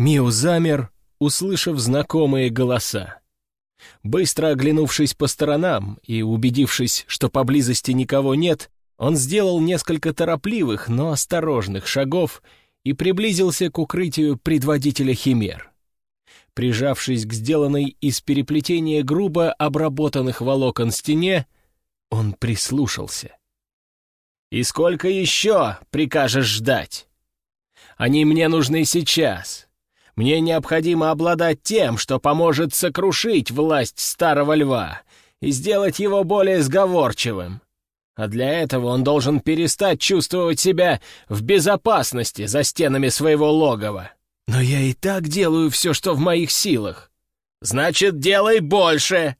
Мио замер, услышав знакомые голоса. Быстро оглянувшись по сторонам и убедившись, что поблизости никого нет, он сделал несколько торопливых, но осторожных шагов и приблизился к укрытию предводителя химер. Прижавшись к сделанной из переплетения грубо обработанных волокон стене, он прислушался. «И сколько еще прикажешь ждать? Они мне нужны сейчас. Мне необходимо обладать тем, что поможет сокрушить власть старого льва и сделать его более сговорчивым. А для этого он должен перестать чувствовать себя в безопасности за стенами своего логова. Но я и так делаю все, что в моих силах. Значит, делай больше!»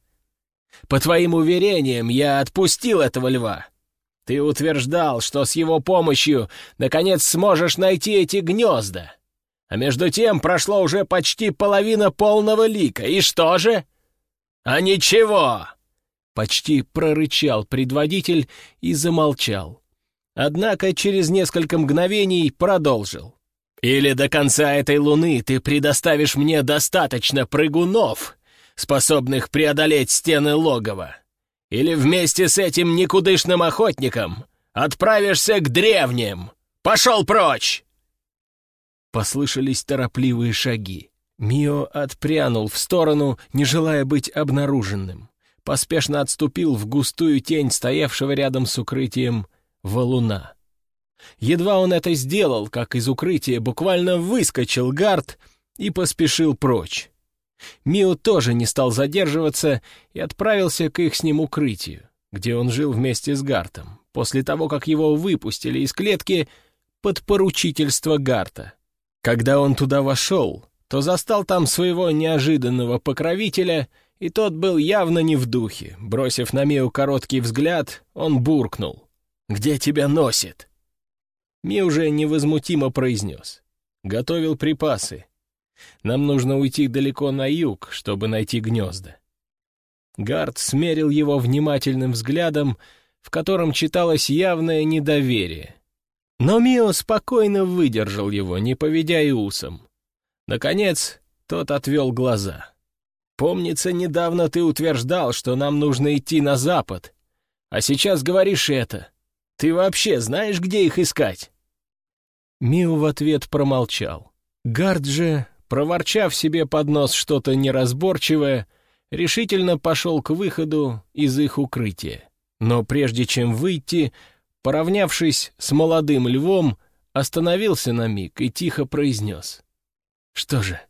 По твоим уверениям, я отпустил этого льва. Ты утверждал, что с его помощью наконец сможешь найти эти гнезда. А между тем прошло уже почти половина полного лика. И что же? А ничего!» Почти прорычал предводитель и замолчал. Однако через несколько мгновений продолжил. «Или до конца этой луны ты предоставишь мне достаточно прыгунов, способных преодолеть стены логова. Или вместе с этим никудышным охотником отправишься к древним. Пошел прочь!» Послышались торопливые шаги. Мио отпрянул в сторону, не желая быть обнаруженным. Поспешно отступил в густую тень стоявшего рядом с укрытием валуна. Едва он это сделал, как из укрытия буквально выскочил гард и поспешил прочь. Мио тоже не стал задерживаться и отправился к их с ним укрытию, где он жил вместе с Гартом, после того, как его выпустили из клетки под поручительство Гарта. Когда он туда вошел, то застал там своего неожиданного покровителя, и тот был явно не в духе. Бросив на Мио короткий взгляд, он буркнул. «Где тебя носит?» Ми уже невозмутимо произнес. «Готовил припасы. Нам нужно уйти далеко на юг, чтобы найти гнезда». Гард смерил его внимательным взглядом, в котором читалось явное недоверие. Но Мио спокойно выдержал его, не поведя и усом. Наконец, тот отвел глаза. «Помнится, недавно ты утверждал, что нам нужно идти на запад, а сейчас говоришь это. Ты вообще знаешь, где их искать?» Мио в ответ промолчал. Гард же проворчав себе под нос что-то неразборчивое, решительно пошел к выходу из их укрытия. Но прежде чем выйти, поравнявшись с молодым львом, остановился на миг и тихо произнес. «Что же,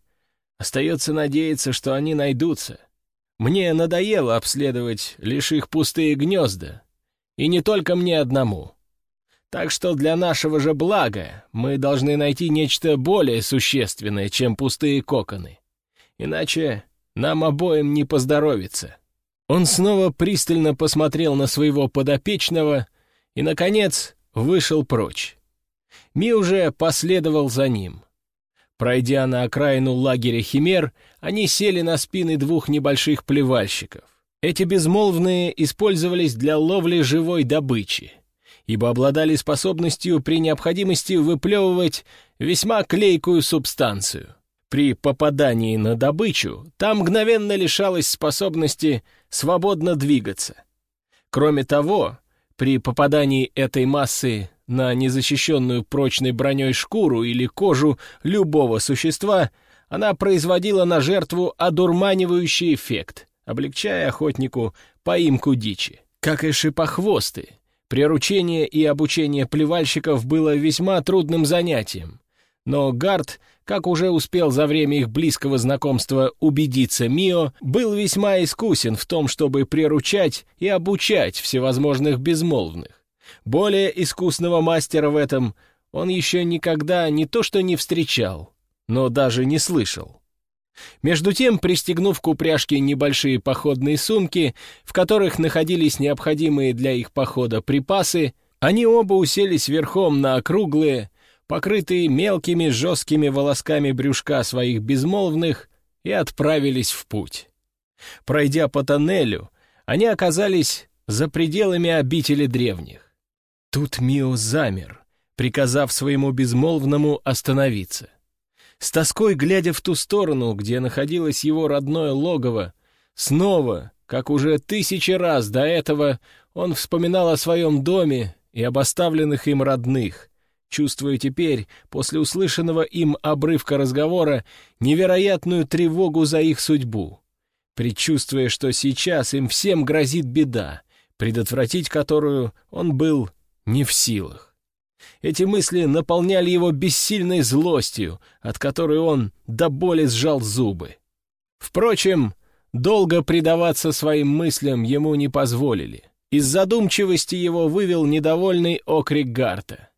остается надеяться, что они найдутся. Мне надоело обследовать лишь их пустые гнезда, и не только мне одному. Так что для нашего же блага мы должны найти нечто более существенное, чем пустые коконы. Иначе нам обоим не поздоровится». Он снова пристально посмотрел на своего подопечного и, наконец, вышел прочь. Ми уже последовал за ним. Пройдя на окраину лагеря Химер, они сели на спины двух небольших плевальщиков. Эти безмолвные использовались для ловли живой добычи ибо обладали способностью при необходимости выплевывать весьма клейкую субстанцию. При попадании на добычу там мгновенно лишалась способности свободно двигаться. Кроме того, при попадании этой массы на незащищенную прочной броней шкуру или кожу любого существа, она производила на жертву одурманивающий эффект, облегчая охотнику поимку дичи. Как и шипохвосты, Приручение и обучение плевальщиков было весьма трудным занятием. Но Гард, как уже успел за время их близкого знакомства убедиться Мио, был весьма искусен в том, чтобы приручать и обучать всевозможных безмолвных. Более искусного мастера в этом он еще никогда не то что не встречал, но даже не слышал. Между тем, пристегнув к упряжке небольшие походные сумки, в которых находились необходимые для их похода припасы, они оба уселись верхом на округлые, покрытые мелкими жесткими волосками брюшка своих безмолвных, и отправились в путь. Пройдя по тоннелю, они оказались за пределами обители древних. Тут Мио замер, приказав своему безмолвному остановиться. С тоской глядя в ту сторону, где находилось его родное логово, снова, как уже тысячи раз до этого, он вспоминал о своем доме и об оставленных им родных, чувствуя теперь, после услышанного им обрывка разговора, невероятную тревогу за их судьбу, предчувствуя, что сейчас им всем грозит беда, предотвратить которую он был не в силах. Эти мысли наполняли его бессильной злостью, от которой он до боли сжал зубы. Впрочем, долго предаваться своим мыслям ему не позволили. Из задумчивости его вывел недовольный окрик Гарта.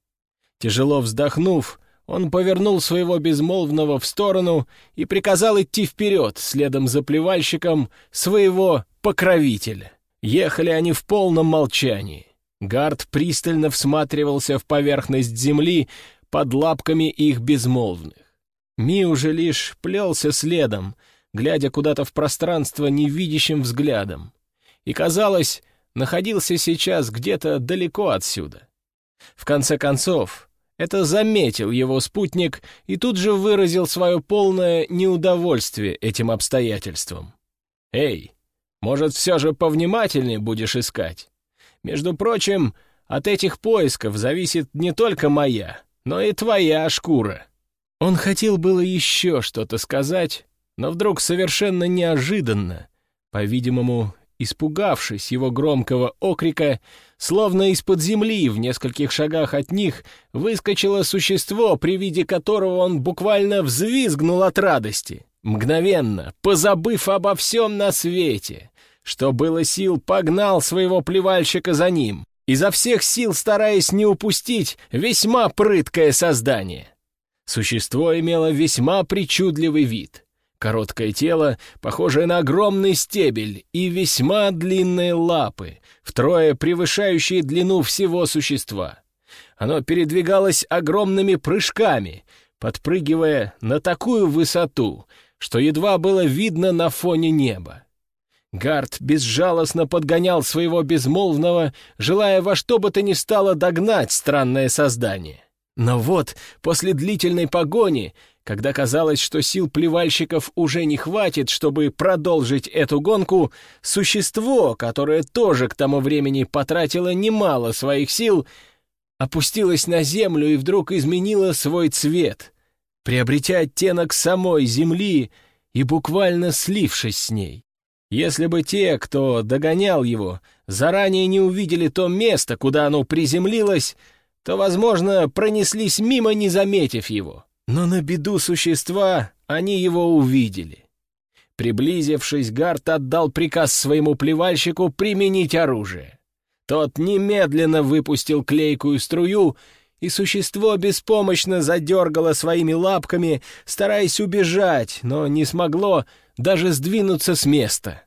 Тяжело вздохнув, он повернул своего безмолвного в сторону и приказал идти вперед, следом за плевальщиком своего покровителя. Ехали они в полном молчании. Гард пристально всматривался в поверхность земли под лапками их безмолвных. Ми уже лишь плелся следом, глядя куда-то в пространство невидящим взглядом. И, казалось, находился сейчас где-то далеко отсюда. В конце концов, это заметил его спутник и тут же выразил свое полное неудовольствие этим обстоятельством. «Эй, может, все же повнимательнее будешь искать? Между прочим, от этих поисков зависит не только моя, но и твоя шкура». Он хотел было еще что-то сказать, но вдруг совершенно неожиданно, по-видимому, испугавшись его громкого окрика, словно из-под земли в нескольких шагах от них выскочило существо, при виде которого он буквально взвизгнул от радости, мгновенно, позабыв обо всем на свете что было сил, погнал своего плевальщика за ним, изо всех сил стараясь не упустить весьма прыткое создание. Существо имело весьма причудливый вид. Короткое тело, похожее на огромный стебель, и весьма длинные лапы, втрое превышающие длину всего существа. Оно передвигалось огромными прыжками, подпрыгивая на такую высоту, что едва было видно на фоне неба. Гард безжалостно подгонял своего безмолвного, желая во что бы то ни стало догнать странное создание. Но вот, после длительной погони, когда казалось, что сил плевальщиков уже не хватит, чтобы продолжить эту гонку, существо, которое тоже к тому времени потратило немало своих сил, опустилось на землю и вдруг изменило свой цвет, приобретя оттенок самой земли и буквально слившись с ней. Если бы те, кто догонял его, заранее не увидели то место, куда оно приземлилось, то, возможно, пронеслись мимо, не заметив его. Но на беду существа они его увидели. Приблизившись, Гарт отдал приказ своему плевальщику применить оружие. Тот немедленно выпустил клейкую струю, и существо беспомощно задергало своими лапками, стараясь убежать, но не смогло даже сдвинуться с места.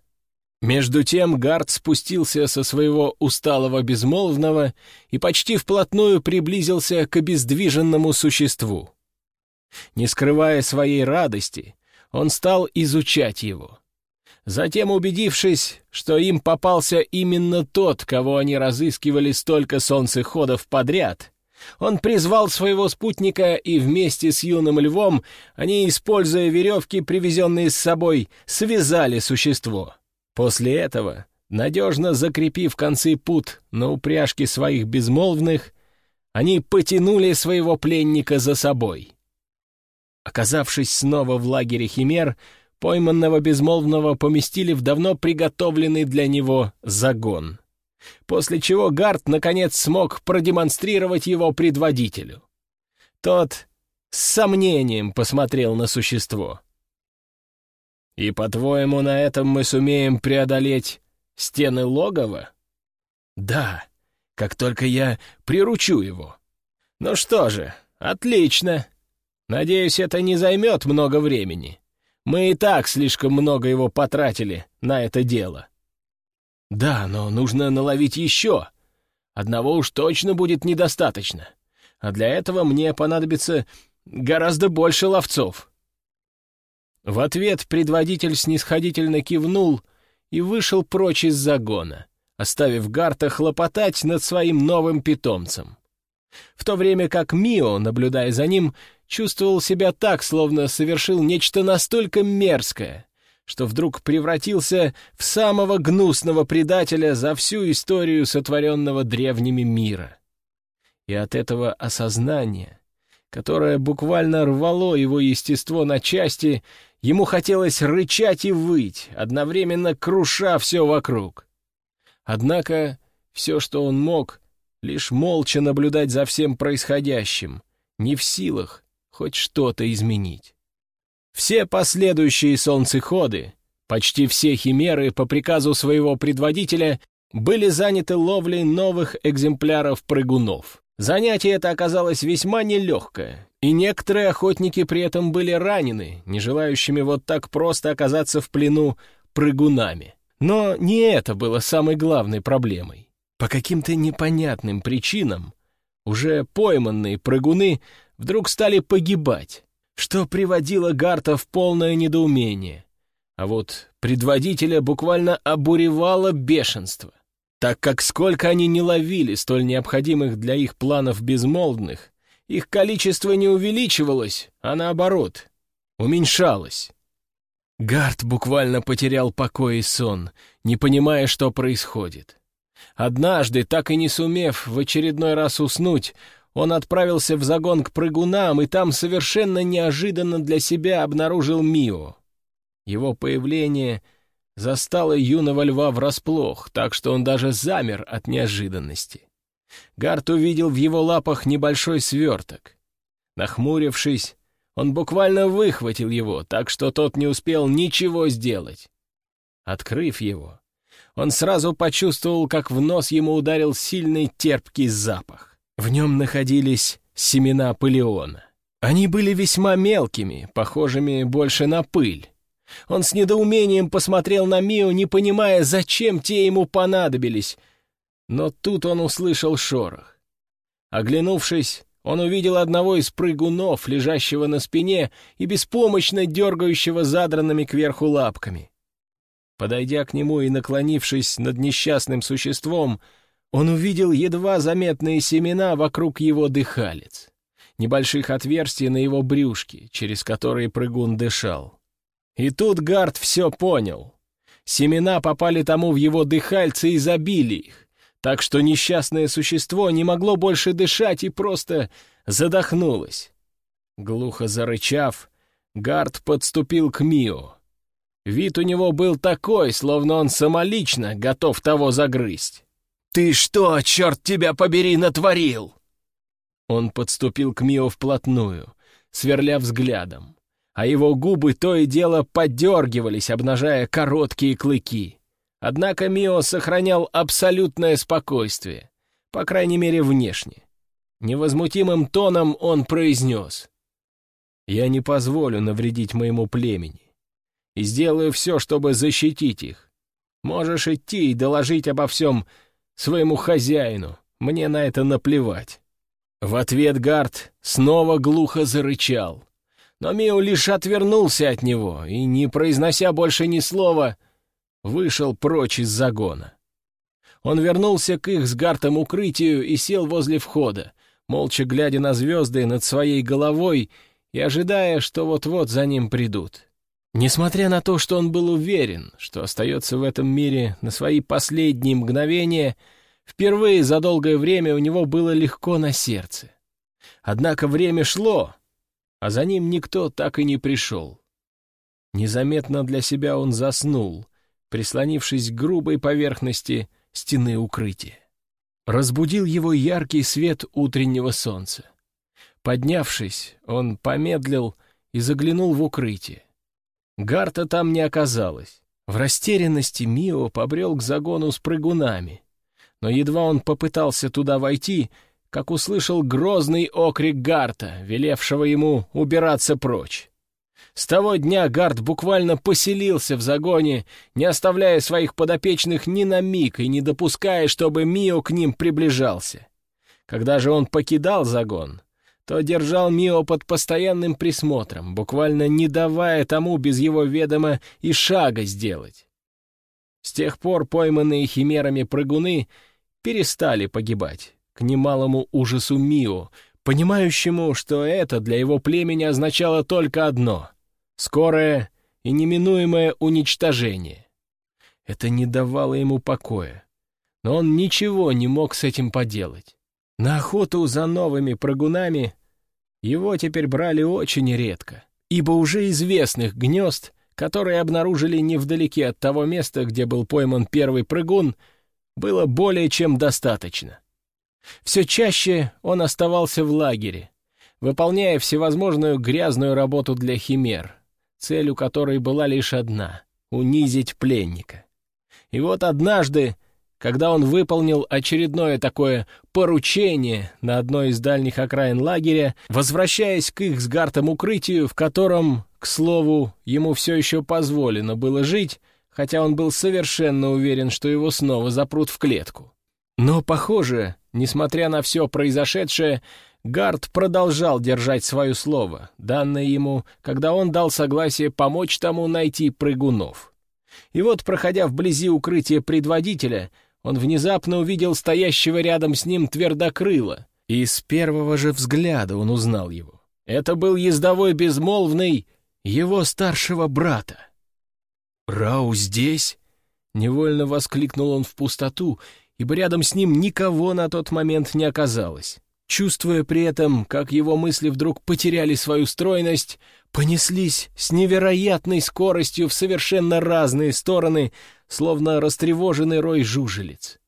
Между тем Гард спустился со своего усталого безмолвного и почти вплотную приблизился к обездвиженному существу. Не скрывая своей радости, он стал изучать его. Затем, убедившись, что им попался именно тот, кого они разыскивали столько солнцеходов подряд, он призвал своего спутника, и вместе с юным львом они, используя веревки, привезенные с собой, связали существо. После этого, надежно закрепив концы пут на упряжке своих безмолвных, они потянули своего пленника за собой. Оказавшись снова в лагере Химер, пойманного безмолвного поместили в давно приготовленный для него загон после чего Гарт наконец смог продемонстрировать его предводителю. Тот с сомнением посмотрел на существо. «И, по-твоему, на этом мы сумеем преодолеть стены логова?» «Да, как только я приручу его». «Ну что же, отлично. Надеюсь, это не займет много времени. Мы и так слишком много его потратили на это дело». «Да, но нужно наловить еще. Одного уж точно будет недостаточно. А для этого мне понадобится гораздо больше ловцов». В ответ предводитель снисходительно кивнул и вышел прочь из загона, оставив Гарта хлопотать над своим новым питомцем. В то время как Мио, наблюдая за ним, чувствовал себя так, словно совершил нечто настолько мерзкое, что вдруг превратился в самого гнусного предателя за всю историю сотворенного древними мира. И от этого осознания, которое буквально рвало его естество на части, ему хотелось рычать и выть, одновременно круша все вокруг. Однако все, что он мог, лишь молча наблюдать за всем происходящим, не в силах хоть что-то изменить. Все последующие солнцеходы, почти все химеры по приказу своего предводителя были заняты ловлей новых экземпляров прыгунов. Занятие это оказалось весьма нелегкое, и некоторые охотники при этом были ранены, не желающими вот так просто оказаться в плену прыгунами. Но не это было самой главной проблемой. По каким-то непонятным причинам уже пойманные прыгуны вдруг стали погибать, что приводило Гарта в полное недоумение. А вот предводителя буквально обуревало бешенство, так как сколько они не ловили столь необходимых для их планов безмолвных, их количество не увеличивалось, а наоборот, уменьшалось. Гарт буквально потерял покой и сон, не понимая, что происходит. Однажды, так и не сумев в очередной раз уснуть, он отправился в загон к прыгунам и там совершенно неожиданно для себя обнаружил Мио. Его появление застало юного льва врасплох, так что он даже замер от неожиданности. Гарт увидел в его лапах небольшой сверток. Нахмурившись, он буквально выхватил его, так что тот не успел ничего сделать. Открыв его, он сразу почувствовал, как в нос ему ударил сильный терпкий запах. В нем находились семена пылеона. Они были весьма мелкими, похожими больше на пыль. Он с недоумением посмотрел на Мио, не понимая, зачем те ему понадобились. Но тут он услышал шорох. Оглянувшись, он увидел одного из прыгунов, лежащего на спине и беспомощно дергающего задранными кверху лапками. Подойдя к нему и наклонившись над несчастным существом, он увидел едва заметные семена вокруг его дыхалец, небольших отверстий на его брюшке, через которые прыгун дышал. И тут Гард все понял. Семена попали тому в его дыхальце и забили их, так что несчастное существо не могло больше дышать и просто задохнулось. Глухо зарычав, Гард подступил к Мио. Вид у него был такой, словно он самолично готов того загрызть. «Ты что, черт тебя побери, натворил?» Он подступил к Мио вплотную, сверля взглядом, а его губы то и дело подергивались, обнажая короткие клыки. Однако Мио сохранял абсолютное спокойствие, по крайней мере, внешне. Невозмутимым тоном он произнес. «Я не позволю навредить моему племени и сделаю все, чтобы защитить их. Можешь идти и доложить обо всем своему хозяину. Мне на это наплевать». В ответ Гард снова глухо зарычал. Но Мио лишь отвернулся от него и, не произнося больше ни слова, вышел прочь из загона. Он вернулся к их с Гартом укрытию и сел возле входа, молча глядя на звезды над своей головой и ожидая, что вот-вот за ним придут. Несмотря на то, что он был уверен, что остается в этом мире на свои последние мгновения, впервые за долгое время у него было легко на сердце. Однако время шло, а за ним никто так и не пришел. Незаметно для себя он заснул, прислонившись к грубой поверхности стены укрытия. Разбудил его яркий свет утреннего солнца. Поднявшись, он помедлил и заглянул в укрытие. Гарта там не оказалось. В растерянности Мио побрел к загону с прыгунами. Но едва он попытался туда войти, как услышал грозный окрик Гарта, велевшего ему убираться прочь. С того дня Гард буквально поселился в загоне, не оставляя своих подопечных ни на миг и не допуская, чтобы Мио к ним приближался. Когда же он покидал загон, то держал Мио под постоянным присмотром, буквально не давая тому без его ведома и шага сделать. С тех пор пойманные химерами прыгуны перестали погибать, к немалому ужасу Мио, понимающему, что это для его племени означало только одно — скорое и неминуемое уничтожение. Это не давало ему покоя, но он ничего не мог с этим поделать. На охоту за новыми прыгунами его теперь брали очень редко, ибо уже известных гнезд, которые обнаружили невдалеке от того места, где был пойман первый прыгун, было более чем достаточно. Все чаще он оставался в лагере, выполняя всевозможную грязную работу для химер, целью которой была лишь одна — унизить пленника. И вот однажды, когда он выполнил очередное такое поручение на одной из дальних окраин лагеря, возвращаясь к их с Гартом укрытию, в котором, к слову, ему все еще позволено было жить, хотя он был совершенно уверен, что его снова запрут в клетку. Но, похоже, несмотря на все произошедшее, Гард продолжал держать свое слово, данное ему, когда он дал согласие помочь тому найти прыгунов. И вот, проходя вблизи укрытия предводителя, он внезапно увидел стоящего рядом с ним твердокрыла, и с первого же взгляда он узнал его. Это был ездовой безмолвный его старшего брата. «Рау здесь?» — невольно воскликнул он в пустоту, ибо рядом с ним никого на тот момент не оказалось. Чувствуя при этом, как его мысли вдруг потеряли свою стройность, понеслись с невероятной скоростью в совершенно разные стороны, словно растревоженный рой жужелиц.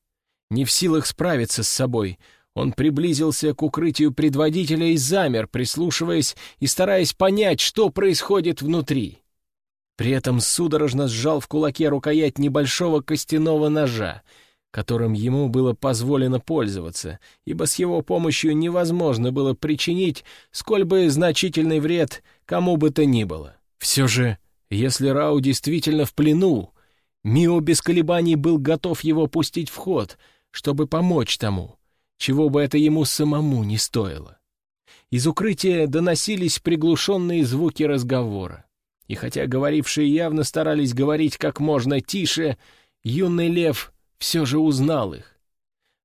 Не в силах справиться с собой, он приблизился к укрытию предводителя и замер, прислушиваясь и стараясь понять, что происходит внутри. При этом судорожно сжал в кулаке рукоять небольшого костяного ножа, которым ему было позволено пользоваться, ибо с его помощью невозможно было причинить сколь бы значительный вред кому бы то ни было. Все же, если Рау действительно в плену, Мио без колебаний был готов его пустить в ход, чтобы помочь тому, чего бы это ему самому не стоило. Из укрытия доносились приглушенные звуки разговора. И хотя говорившие явно старались говорить как можно тише, юный лев все же узнал их.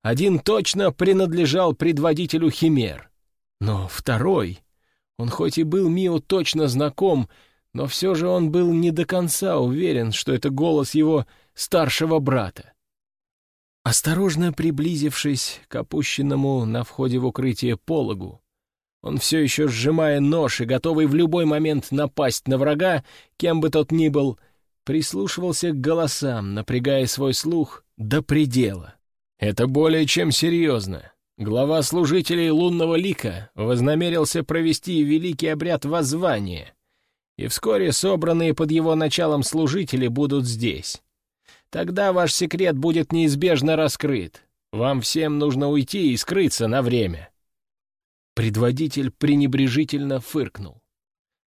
Один точно принадлежал предводителю Химер. Но второй, он хоть и был Мио точно знаком, но все же он был не до конца уверен, что это голос его старшего брата. Осторожно приблизившись к опущенному на входе в укрытие пологу, он все еще сжимая нож и готовый в любой момент напасть на врага, кем бы тот ни был, прислушивался к голосам, напрягая свой слух до предела. Это более чем серьезно. Глава служителей лунного лика вознамерился провести великий обряд воззвания, и вскоре собранные под его началом служители будут здесь. Тогда ваш секрет будет неизбежно раскрыт. Вам всем нужно уйти и скрыться на время. Предводитель пренебрежительно фыркнул.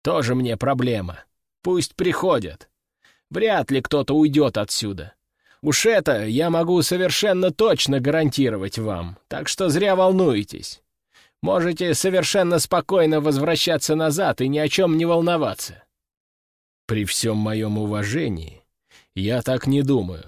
«Тоже мне проблема. Пусть приходят. Вряд ли кто-то уйдет отсюда. Уж это я могу совершенно точно гарантировать вам, так что зря волнуетесь. Можете совершенно спокойно возвращаться назад и ни о чем не волноваться». «При всем моем уважении, я так не думаю.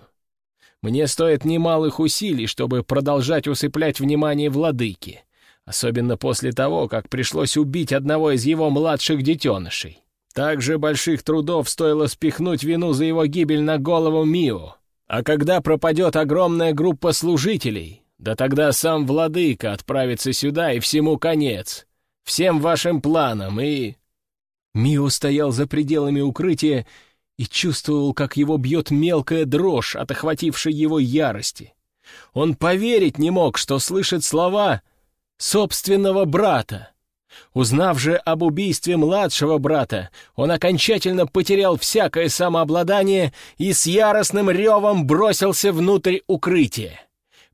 Мне стоит немалых усилий, чтобы продолжать усыплять внимание владыки особенно после того, как пришлось убить одного из его младших детенышей. Также больших трудов стоило спихнуть вину за его гибель на голову Мио. А когда пропадет огромная группа служителей, да тогда сам владыка отправится сюда, и всему конец. Всем вашим планам, и...» Мио стоял за пределами укрытия и чувствовал, как его бьет мелкая дрожь от охватившей его ярости. Он поверить не мог, что слышит слова собственного брата. Узнав же об убийстве младшего брата, он окончательно потерял всякое самообладание и с яростным ревом бросился внутрь укрытия.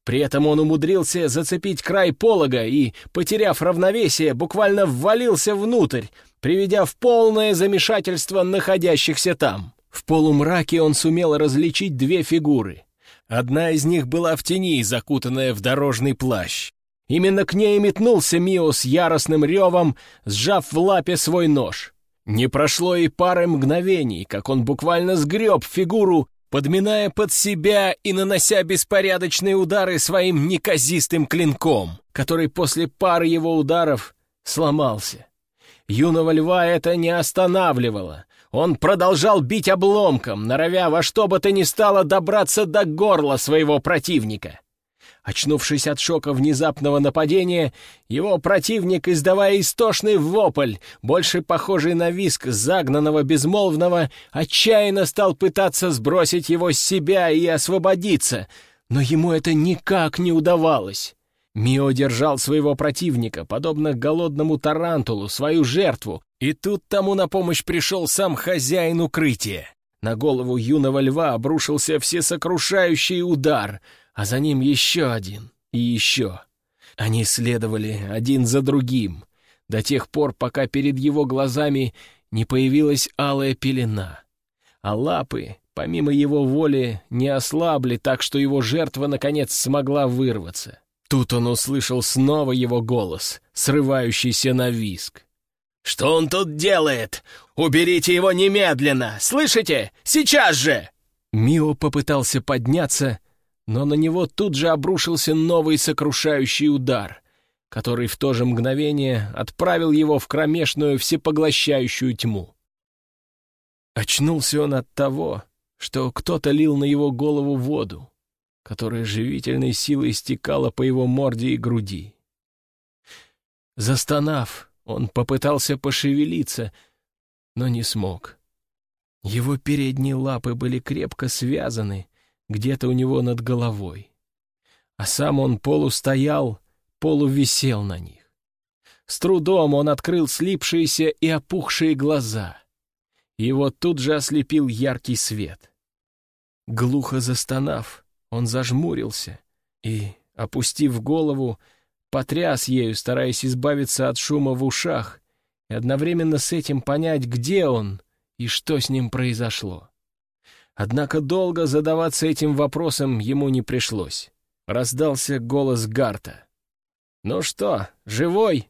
При этом он умудрился зацепить край полога и, потеряв равновесие, буквально ввалился внутрь, приведя в полное замешательство находящихся там. В полумраке он сумел различить две фигуры. Одна из них была в тени, закутанная в дорожный плащ. Именно к ней метнулся Мио с яростным ревом, сжав в лапе свой нож. Не прошло и пары мгновений, как он буквально сгреб фигуру, подминая под себя и нанося беспорядочные удары своим неказистым клинком, который после пары его ударов сломался. Юного льва это не останавливало. Он продолжал бить обломком, норовя во что бы то ни стало добраться до горла своего противника. Очнувшись от шока внезапного нападения, его противник, издавая истошный вопль, больше похожий на виск загнанного безмолвного, отчаянно стал пытаться сбросить его с себя и освободиться, но ему это никак не удавалось. Мио держал своего противника, подобно голодному тарантулу, свою жертву, и тут тому на помощь пришел сам хозяин укрытия. На голову юного льва обрушился всесокрушающий удар — а за ним еще один и еще. Они следовали один за другим, до тех пор, пока перед его глазами не появилась алая пелена, а лапы, помимо его воли, не ослабли так, что его жертва, наконец, смогла вырваться. Тут он услышал снова его голос, срывающийся на виск. «Что он тут делает? Уберите его немедленно! Слышите? Сейчас же!» Мио попытался подняться, но на него тут же обрушился новый сокрушающий удар, который в то же мгновение отправил его в кромешную всепоглощающую тьму. Очнулся он от того, что кто-то лил на его голову воду, которая живительной силой стекала по его морде и груди. Застонав, он попытался пошевелиться, но не смог. Его передние лапы были крепко связаны, где-то у него над головой. А сам он полустоял, полувисел на них. С трудом он открыл слипшиеся и опухшие глаза. Его тут же ослепил яркий свет. Глухо застонав, он зажмурился и, опустив голову, потряс ею, стараясь избавиться от шума в ушах и одновременно с этим понять, где он и что с ним произошло. Однако долго задаваться этим вопросом ему не пришлось. Раздался голос Гарта. «Ну что, живой?»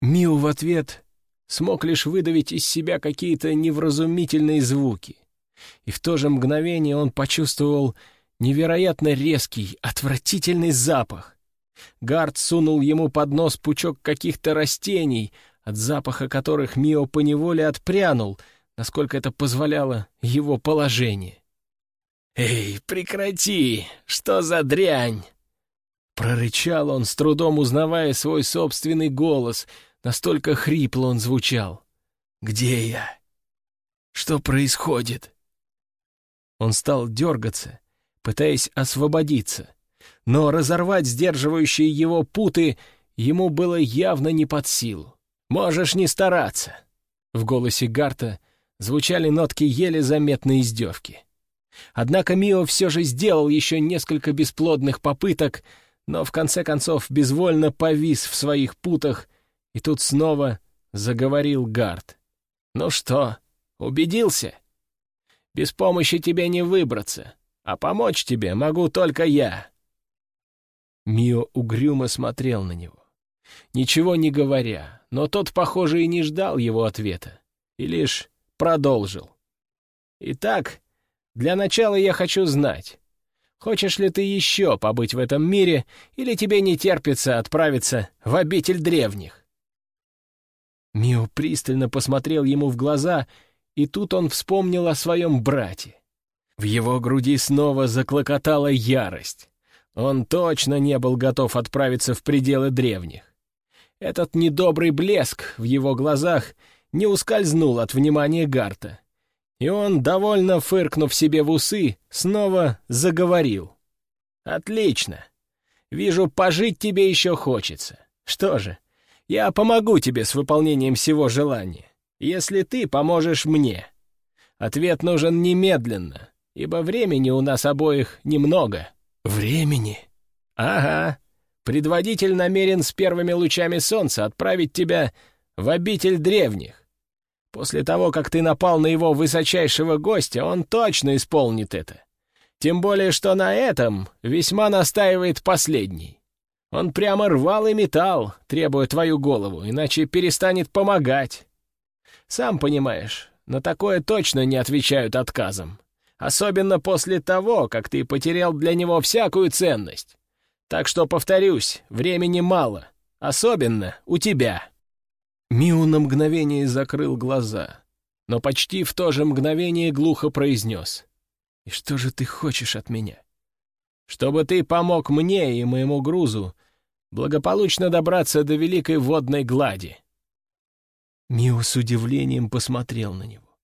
Миу в ответ смог лишь выдавить из себя какие-то невразумительные звуки. И в то же мгновение он почувствовал невероятно резкий, отвратительный запах. Гард сунул ему под нос пучок каких-то растений, от запаха которых Мио поневоле отпрянул — насколько это позволяло его положение. «Эй, прекрати! Что за дрянь?» Прорычал он, с трудом узнавая свой собственный голос, настолько хрипло он звучал. «Где я? Что происходит?» Он стал дергаться, пытаясь освободиться, но разорвать сдерживающие его путы ему было явно не под силу. «Можешь не стараться!» В голосе Гарта — звучали нотки еле заметной издевки. Однако Мио все же сделал еще несколько бесплодных попыток, но в конце концов безвольно повис в своих путах, и тут снова заговорил Гард. «Ну что, убедился? Без помощи тебе не выбраться, а помочь тебе могу только я». Мио угрюмо смотрел на него, ничего не говоря, но тот, похоже, и не ждал его ответа, и лишь продолжил. «Итак, для начала я хочу знать, хочешь ли ты еще побыть в этом мире, или тебе не терпится отправиться в обитель древних?» Мио пристально посмотрел ему в глаза, и тут он вспомнил о своем брате. В его груди снова заклокотала ярость. Он точно не был готов отправиться в пределы древних. Этот недобрый блеск в его глазах — не ускользнул от внимания Гарта. И он, довольно фыркнув себе в усы, снова заговорил. «Отлично. Вижу, пожить тебе еще хочется. Что же, я помогу тебе с выполнением всего желания, если ты поможешь мне. Ответ нужен немедленно, ибо времени у нас обоих немного». «Времени?» «Ага. Предводитель намерен с первыми лучами солнца отправить тебя в обитель древних. После того, как ты напал на его высочайшего гостя, он точно исполнит это. Тем более, что на этом весьма настаивает последний. Он прямо рвал и металл, требуя твою голову, иначе перестанет помогать. Сам понимаешь, на такое точно не отвечают отказом. особенно после того, как ты потерял для него всякую ценность. Так что, повторюсь, времени мало, особенно у тебя». Миу на мгновение закрыл глаза, но почти в то же мгновение глухо произнес. «И что же ты хочешь от меня?» «Чтобы ты помог мне и моему грузу благополучно добраться до великой водной глади». Миу с удивлением посмотрел на него.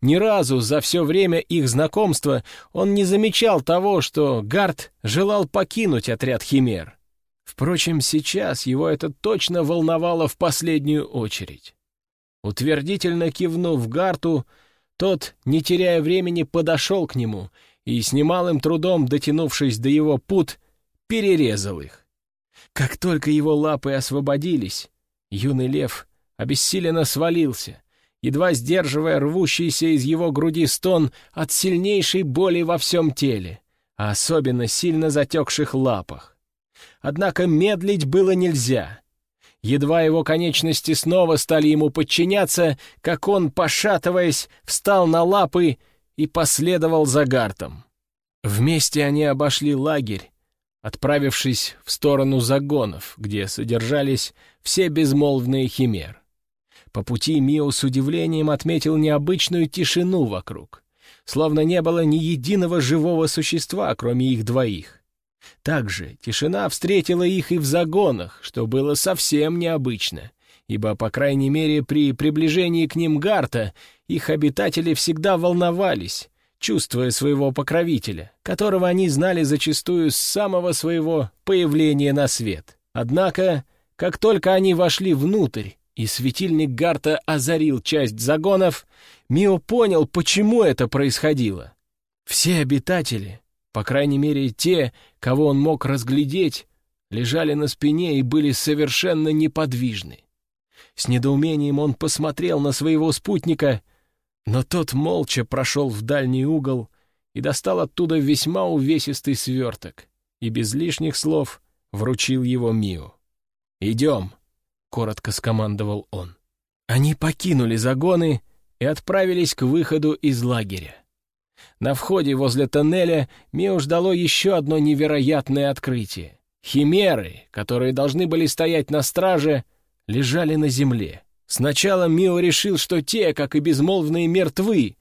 Ни разу за все время их знакомства он не замечал того, что Гард желал покинуть отряд Химер. Впрочем, сейчас его это точно волновало в последнюю очередь. Утвердительно кивнув Гарту, тот, не теряя времени, подошел к нему и, с немалым трудом дотянувшись до его пут, перерезал их. Как только его лапы освободились, юный лев обессиленно свалился — едва сдерживая рвущийся из его груди стон от сильнейшей боли во всем теле, а особенно сильно затекших лапах. Однако медлить было нельзя. Едва его конечности снова стали ему подчиняться, как он, пошатываясь, встал на лапы и последовал за Гартом. Вместе они обошли лагерь, отправившись в сторону загонов, где содержались все безмолвные химер. По пути Мио с удивлением отметил необычную тишину вокруг, словно не было ни единого живого существа, кроме их двоих. Также тишина встретила их и в загонах, что было совсем необычно, ибо, по крайней мере, при приближении к ним Гарта их обитатели всегда волновались, чувствуя своего покровителя, которого они знали зачастую с самого своего появления на свет. Однако, как только они вошли внутрь, и светильник Гарта озарил часть загонов, Мио понял, почему это происходило. Все обитатели, по крайней мере те, кого он мог разглядеть, лежали на спине и были совершенно неподвижны. С недоумением он посмотрел на своего спутника, но тот молча прошел в дальний угол и достал оттуда весьма увесистый сверток и без лишних слов вручил его Мио. «Идем», — коротко скомандовал он. Они покинули загоны и отправились к выходу из лагеря. На входе возле тоннеля Мио ждало еще одно невероятное открытие. Химеры, которые должны были стоять на страже, лежали на земле. Сначала Мио решил, что те, как и безмолвные, мертвы,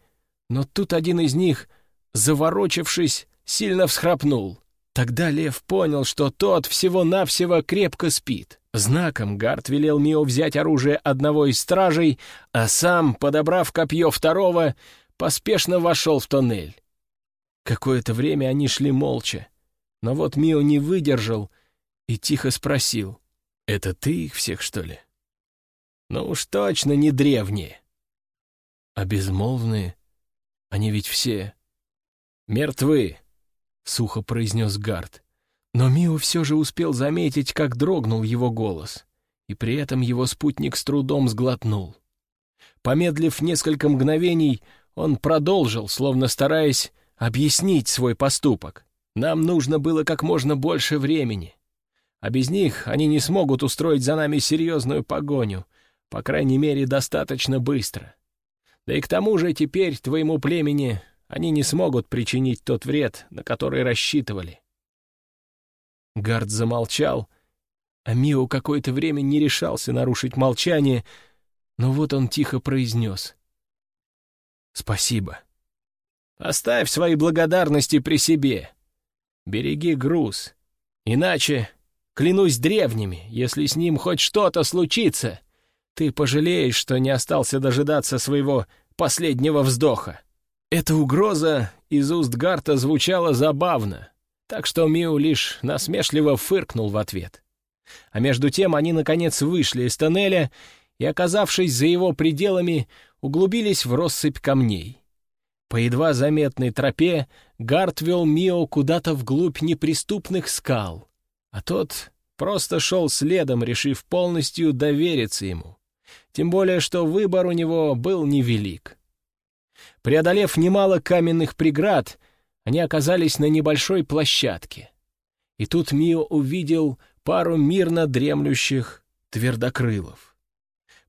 но тут один из них, заворочившись, сильно всхрапнул. Тогда лев понял, что тот всего-навсего крепко спит. Знаком Гард велел Мио взять оружие одного из стражей, а сам, подобрав копье второго, поспешно вошел в тоннель. Какое-то время они шли молча, но вот Мио не выдержал и тихо спросил, «Это ты их всех, что ли?» «Ну уж точно не древние». «А безмолвные? Они ведь все...» «Мертвы», — сухо произнес Гард. Но Мио все же успел заметить, как дрогнул его голос, и при этом его спутник с трудом сглотнул. Помедлив несколько мгновений, он продолжил, словно стараясь объяснить свой поступок. «Нам нужно было как можно больше времени, а без них они не смогут устроить за нами серьезную погоню, по крайней мере, достаточно быстро. Да и к тому же теперь твоему племени они не смогут причинить тот вред, на который рассчитывали. Гард замолчал, а Мио какое-то время не решался нарушить молчание, но вот он тихо произнес. «Спасибо. Оставь свои благодарности при себе. Береги груз. Иначе, клянусь древними, если с ним хоть что-то случится, ты пожалеешь, что не остался дожидаться своего последнего вздоха». Эта угроза из уст Гарта звучала забавно, так что Миу лишь насмешливо фыркнул в ответ. А между тем они, наконец, вышли из тоннеля и, оказавшись за его пределами, углубились в россыпь камней. По едва заметной тропе Гарт вел Мио куда-то вглубь неприступных скал, а тот просто шел следом, решив полностью довериться ему. Тем более, что выбор у него был невелик. Преодолев немало каменных преград, они оказались на небольшой площадке. И тут Мио увидел пару мирно дремлющих твердокрылов.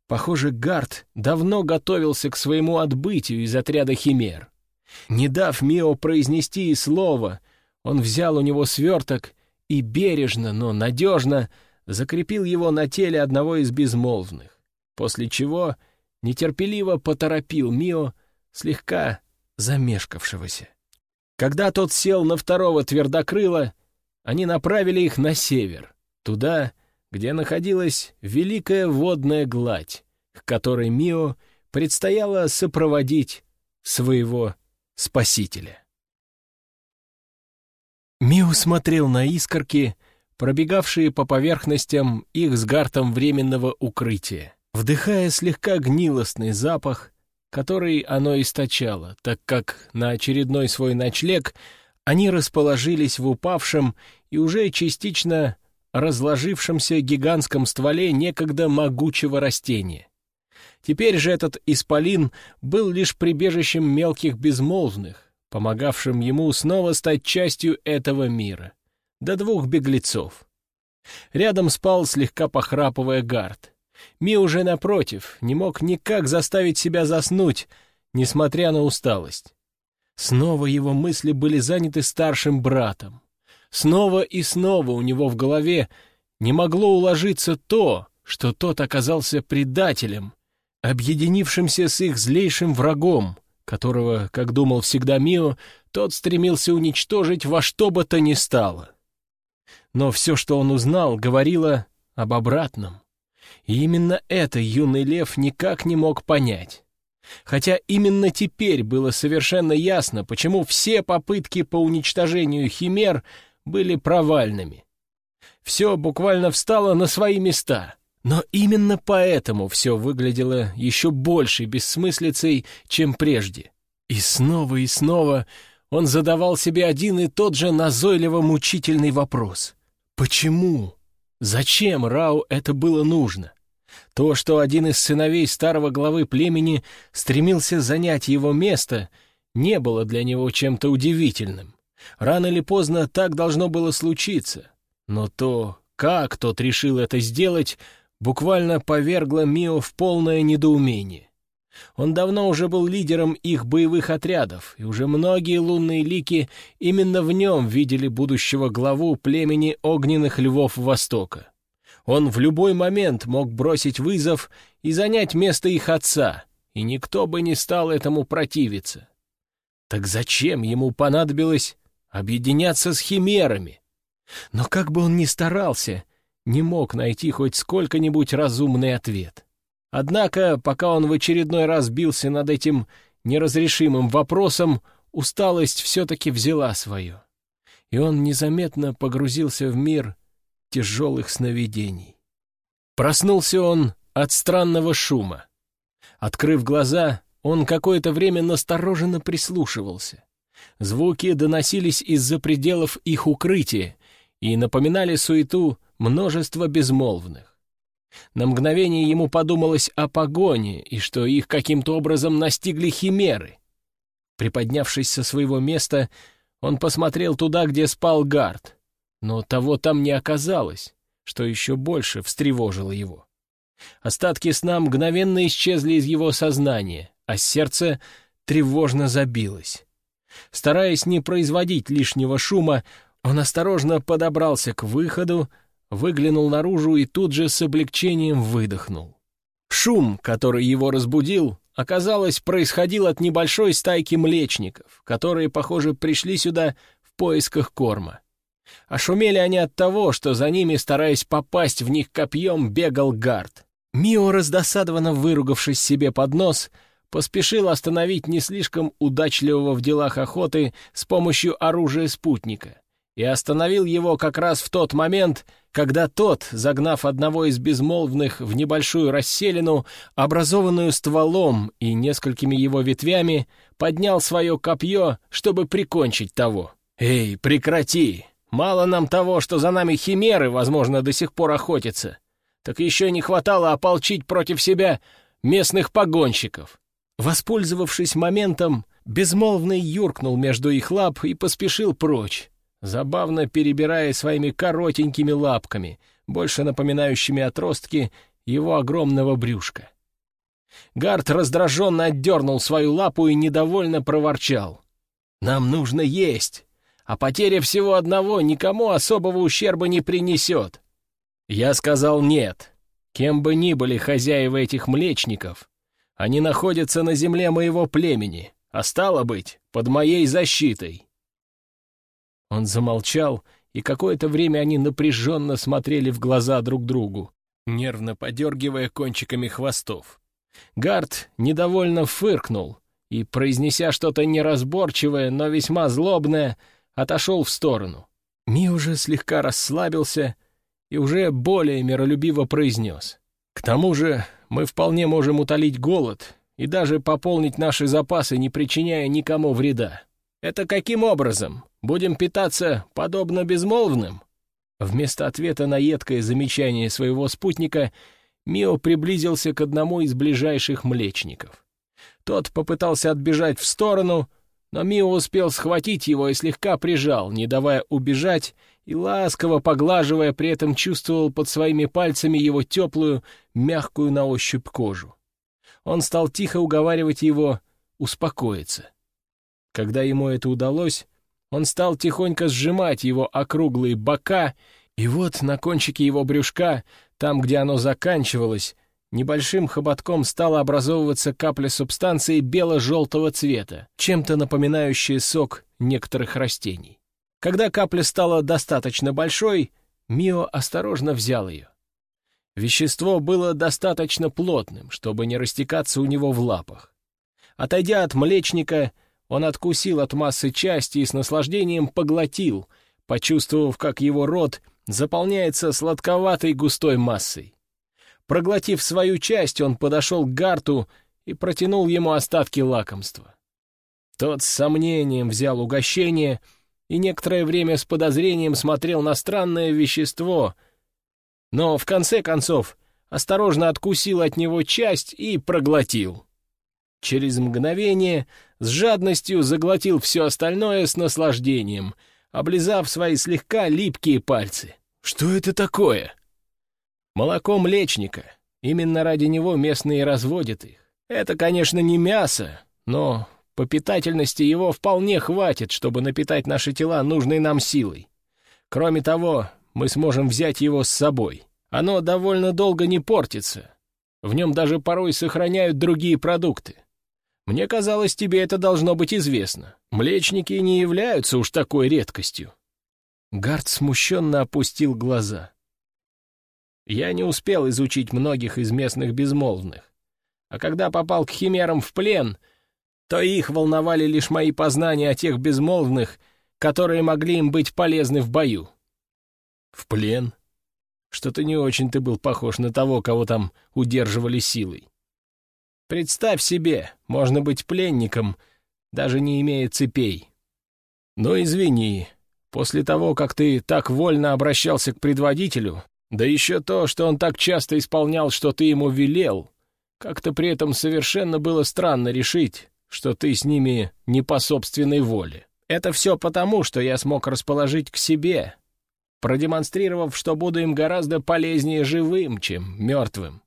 Похоже, Гард давно готовился к своему отбытию из отряда Химер. Не дав Мио произнести и слова, он взял у него сверток и бережно, но надежно закрепил его на теле одного из безмолвных, после чего нетерпеливо поторопил Мио, слегка замешкавшегося. Когда тот сел на второго твердокрыла, они направили их на север, туда, где находилась великая водная гладь, к которой Мио предстояло сопроводить своего спасителя. Мио смотрел на искорки, пробегавшие по поверхностям их с гартом временного укрытия, вдыхая слегка гнилостный запах, который оно источало, так как на очередной свой ночлег они расположились в упавшем и уже частично разложившемся гигантском стволе некогда могучего растения. Теперь же этот исполин был лишь прибежищем мелких безмолвных, помогавшим ему снова стать частью этого мира, до двух беглецов. Рядом спал, слегка похрапывая гард. Ми уже напротив, не мог никак заставить себя заснуть, несмотря на усталость. Снова его мысли были заняты старшим братом. Снова и снова у него в голове не могло уложиться то, что тот оказался предателем, объединившимся с их злейшим врагом, которого, как думал всегда Мио, тот стремился уничтожить во что бы то ни стало. Но все, что он узнал, говорило об обратном. И именно это юный лев никак не мог понять. Хотя именно теперь было совершенно ясно, почему все попытки по уничтожению химер были провальными. Все буквально встало на свои места. Но именно поэтому все выглядело еще большей бессмыслицей, чем прежде. И снова и снова он задавал себе один и тот же назойливо-мучительный вопрос. Почему? Зачем Рау это было нужно? То, что один из сыновей старого главы племени стремился занять его место, не было для него чем-то удивительным. Рано или поздно так должно было случиться. Но то, как тот решил это сделать, буквально повергло Мио в полное недоумение. Он давно уже был лидером их боевых отрядов, и уже многие лунные лики именно в нем видели будущего главу племени огненных львов Востока. Он в любой момент мог бросить вызов и занять место их отца, и никто бы не стал этому противиться. Так зачем ему понадобилось объединяться с химерами? Но как бы он ни старался, не мог найти хоть сколько-нибудь разумный ответ. Однако, пока он в очередной раз бился над этим неразрешимым вопросом, усталость все-таки взяла свое. И он незаметно погрузился в мир тяжелых сновидений. Проснулся он от странного шума. Открыв глаза, он какое-то время настороженно прислушивался. Звуки доносились из-за пределов их укрытия и напоминали суету множества безмолвных. На мгновение ему подумалось о погоне и что их каким-то образом настигли химеры. Приподнявшись со своего места, он посмотрел туда, где спал Гард, но того там не оказалось, что еще больше встревожило его. Остатки сна мгновенно исчезли из его сознания, а сердце тревожно забилось. Стараясь не производить лишнего шума, он осторожно подобрался к выходу, выглянул наружу и тут же с облегчением выдохнул. Шум, который его разбудил, оказалось, происходил от небольшой стайки млечников, которые, похоже, пришли сюда в поисках корма. А шумели они от того, что за ними, стараясь попасть в них копьем, бегал гард. Мио, раздосадованно выругавшись себе под нос, поспешил остановить не слишком удачливого в делах охоты с помощью оружия спутника и остановил его как раз в тот момент, когда тот, загнав одного из безмолвных в небольшую расселину, образованную стволом и несколькими его ветвями, поднял свое копье, чтобы прикончить того. «Эй, прекрати! Мало нам того, что за нами химеры, возможно, до сих пор охотятся. Так еще не хватало ополчить против себя местных погонщиков». Воспользовавшись моментом, безмолвный юркнул между их лап и поспешил прочь забавно перебирая своими коротенькими лапками, больше напоминающими отростки его огромного брюшка. Гард раздраженно отдернул свою лапу и недовольно проворчал. «Нам нужно есть, а потеря всего одного никому особого ущерба не принесет». Я сказал «нет». Кем бы ни были хозяева этих млечников, они находятся на земле моего племени, а стало быть, под моей защитой. Он замолчал, и какое-то время они напряженно смотрели в глаза друг другу, нервно подергивая кончиками хвостов. Гард недовольно фыркнул и, произнеся что-то неразборчивое, но весьма злобное, отошел в сторону. Ми уже слегка расслабился и уже более миролюбиво произнес. «К тому же мы вполне можем утолить голод и даже пополнить наши запасы, не причиняя никому вреда. Это каким образом? Будем питаться подобно безмолвным?» Вместо ответа на едкое замечание своего спутника Мио приблизился к одному из ближайших млечников. Тот попытался отбежать в сторону, но Мио успел схватить его и слегка прижал, не давая убежать, и ласково поглаживая, при этом чувствовал под своими пальцами его теплую, мягкую на ощупь кожу. Он стал тихо уговаривать его успокоиться. Когда ему это удалось, он стал тихонько сжимать его округлые бока, и вот на кончике его брюшка, там, где оно заканчивалось, небольшим хоботком стала образовываться капля субстанции бело-желтого цвета, чем-то напоминающая сок некоторых растений. Когда капля стала достаточно большой, Мио осторожно взял ее. Вещество было достаточно плотным, чтобы не растекаться у него в лапах. Отойдя от млечника, он откусил от массы части и с наслаждением поглотил, почувствовав, как его рот заполняется сладковатой густой массой. Проглотив свою часть, он подошел к Гарту и протянул ему остатки лакомства. Тот с сомнением взял угощение и некоторое время с подозрением смотрел на странное вещество, но в конце концов осторожно откусил от него часть и проглотил. Через мгновение с жадностью заглотил все остальное с наслаждением, облизав свои слегка липкие пальцы. Что это такое? Молоко млечника. Именно ради него местные разводят их. Это, конечно, не мясо, но по питательности его вполне хватит, чтобы напитать наши тела нужной нам силой. Кроме того, мы сможем взять его с собой. Оно довольно долго не портится. В нем даже порой сохраняют другие продукты. Мне казалось, тебе это должно быть известно. Млечники не являются уж такой редкостью». Гард смущенно опустил глаза. Я не успел изучить многих из местных безмолвных. А когда попал к химерам в плен, то их волновали лишь мои познания о тех безмолвных, которые могли им быть полезны в бою. В плен? Что-то не очень ты был похож на того, кого там удерживали силой. Представь себе, можно быть пленником, даже не имея цепей. Но извини, после того, как ты так вольно обращался к предводителю, да еще то, что он так часто исполнял, что ты ему велел, как-то при этом совершенно было странно решить, что ты с ними не по собственной воле. Это все потому, что я смог расположить к себе, продемонстрировав, что буду им гораздо полезнее живым, чем мертвым.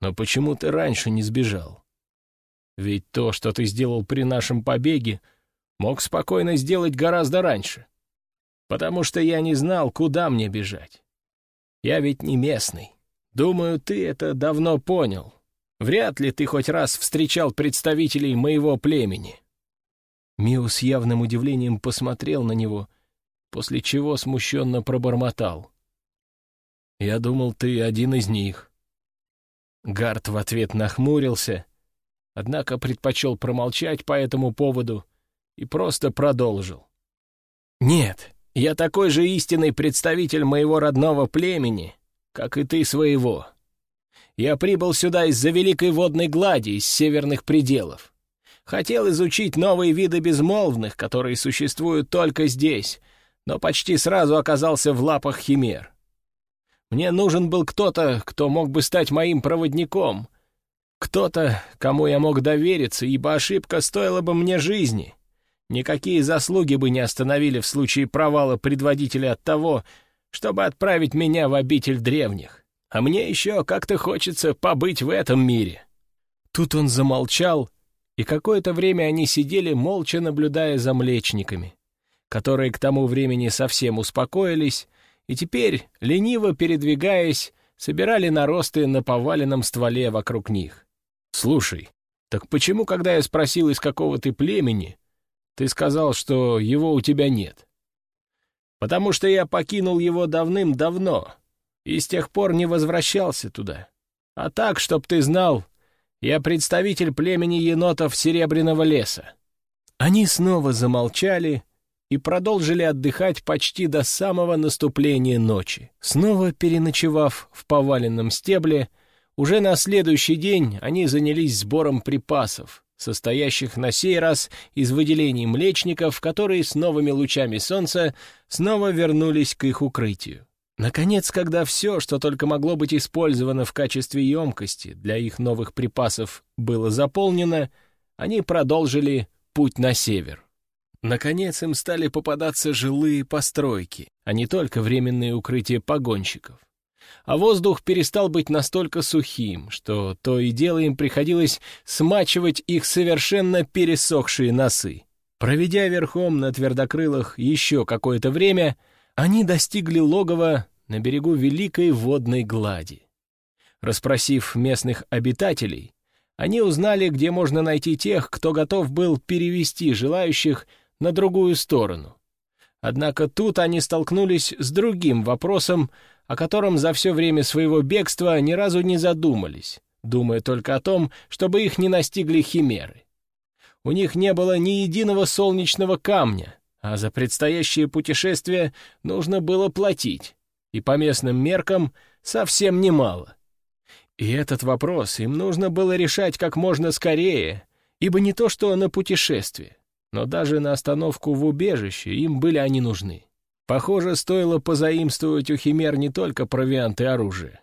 Но почему ты раньше не сбежал? Ведь то, что ты сделал при нашем побеге, мог спокойно сделать гораздо раньше. Потому что я не знал, куда мне бежать. Я ведь не местный. Думаю, ты это давно понял. Вряд ли ты хоть раз встречал представителей моего племени». Мио с явным удивлением посмотрел на него, после чего смущенно пробормотал. «Я думал, ты один из них». Гард в ответ нахмурился, однако предпочел промолчать по этому поводу и просто продолжил. «Нет, я такой же истинный представитель моего родного племени, как и ты своего. Я прибыл сюда из-за великой водной глади, из северных пределов. Хотел изучить новые виды безмолвных, которые существуют только здесь, но почти сразу оказался в лапах химер. Мне нужен был кто-то, кто мог бы стать моим проводником. Кто-то, кому я мог довериться, ибо ошибка стоила бы мне жизни. Никакие заслуги бы не остановили в случае провала предводителя от того, чтобы отправить меня в обитель древних. А мне еще как-то хочется побыть в этом мире. Тут он замолчал, и какое-то время они сидели, молча наблюдая за млечниками, которые к тому времени совсем успокоились, и теперь, лениво передвигаясь, собирали наросты на поваленном стволе вокруг них. «Слушай, так почему, когда я спросил, из какого ты племени, ты сказал, что его у тебя нет?» «Потому что я покинул его давным-давно и с тех пор не возвращался туда. А так, чтоб ты знал, я представитель племени енотов Серебряного леса». Они снова замолчали, и продолжили отдыхать почти до самого наступления ночи. Снова переночевав в поваленном стебле, уже на следующий день они занялись сбором припасов, состоящих на сей раз из выделений млечников, которые с новыми лучами солнца снова вернулись к их укрытию. Наконец, когда все, что только могло быть использовано в качестве емкости для их новых припасов, было заполнено, они продолжили путь на север. Наконец им стали попадаться жилые постройки, а не только временные укрытия погонщиков. А воздух перестал быть настолько сухим, что то и дело им приходилось смачивать их совершенно пересохшие носы. Проведя верхом на твердокрылах еще какое-то время, они достигли логова на берегу Великой водной глади. Распросив местных обитателей, они узнали, где можно найти тех, кто готов был перевести желающих на другую сторону. Однако тут они столкнулись с другим вопросом, о котором за все время своего бегства ни разу не задумались, думая только о том, чтобы их не настигли химеры. У них не было ни единого солнечного камня, а за предстоящее путешествие нужно было платить, и по местным меркам совсем немало. И этот вопрос им нужно было решать как можно скорее, ибо не то что на путешествие, но даже на остановку в убежище им были они нужны. Похоже, стоило позаимствовать у химер не только провиант и оружие,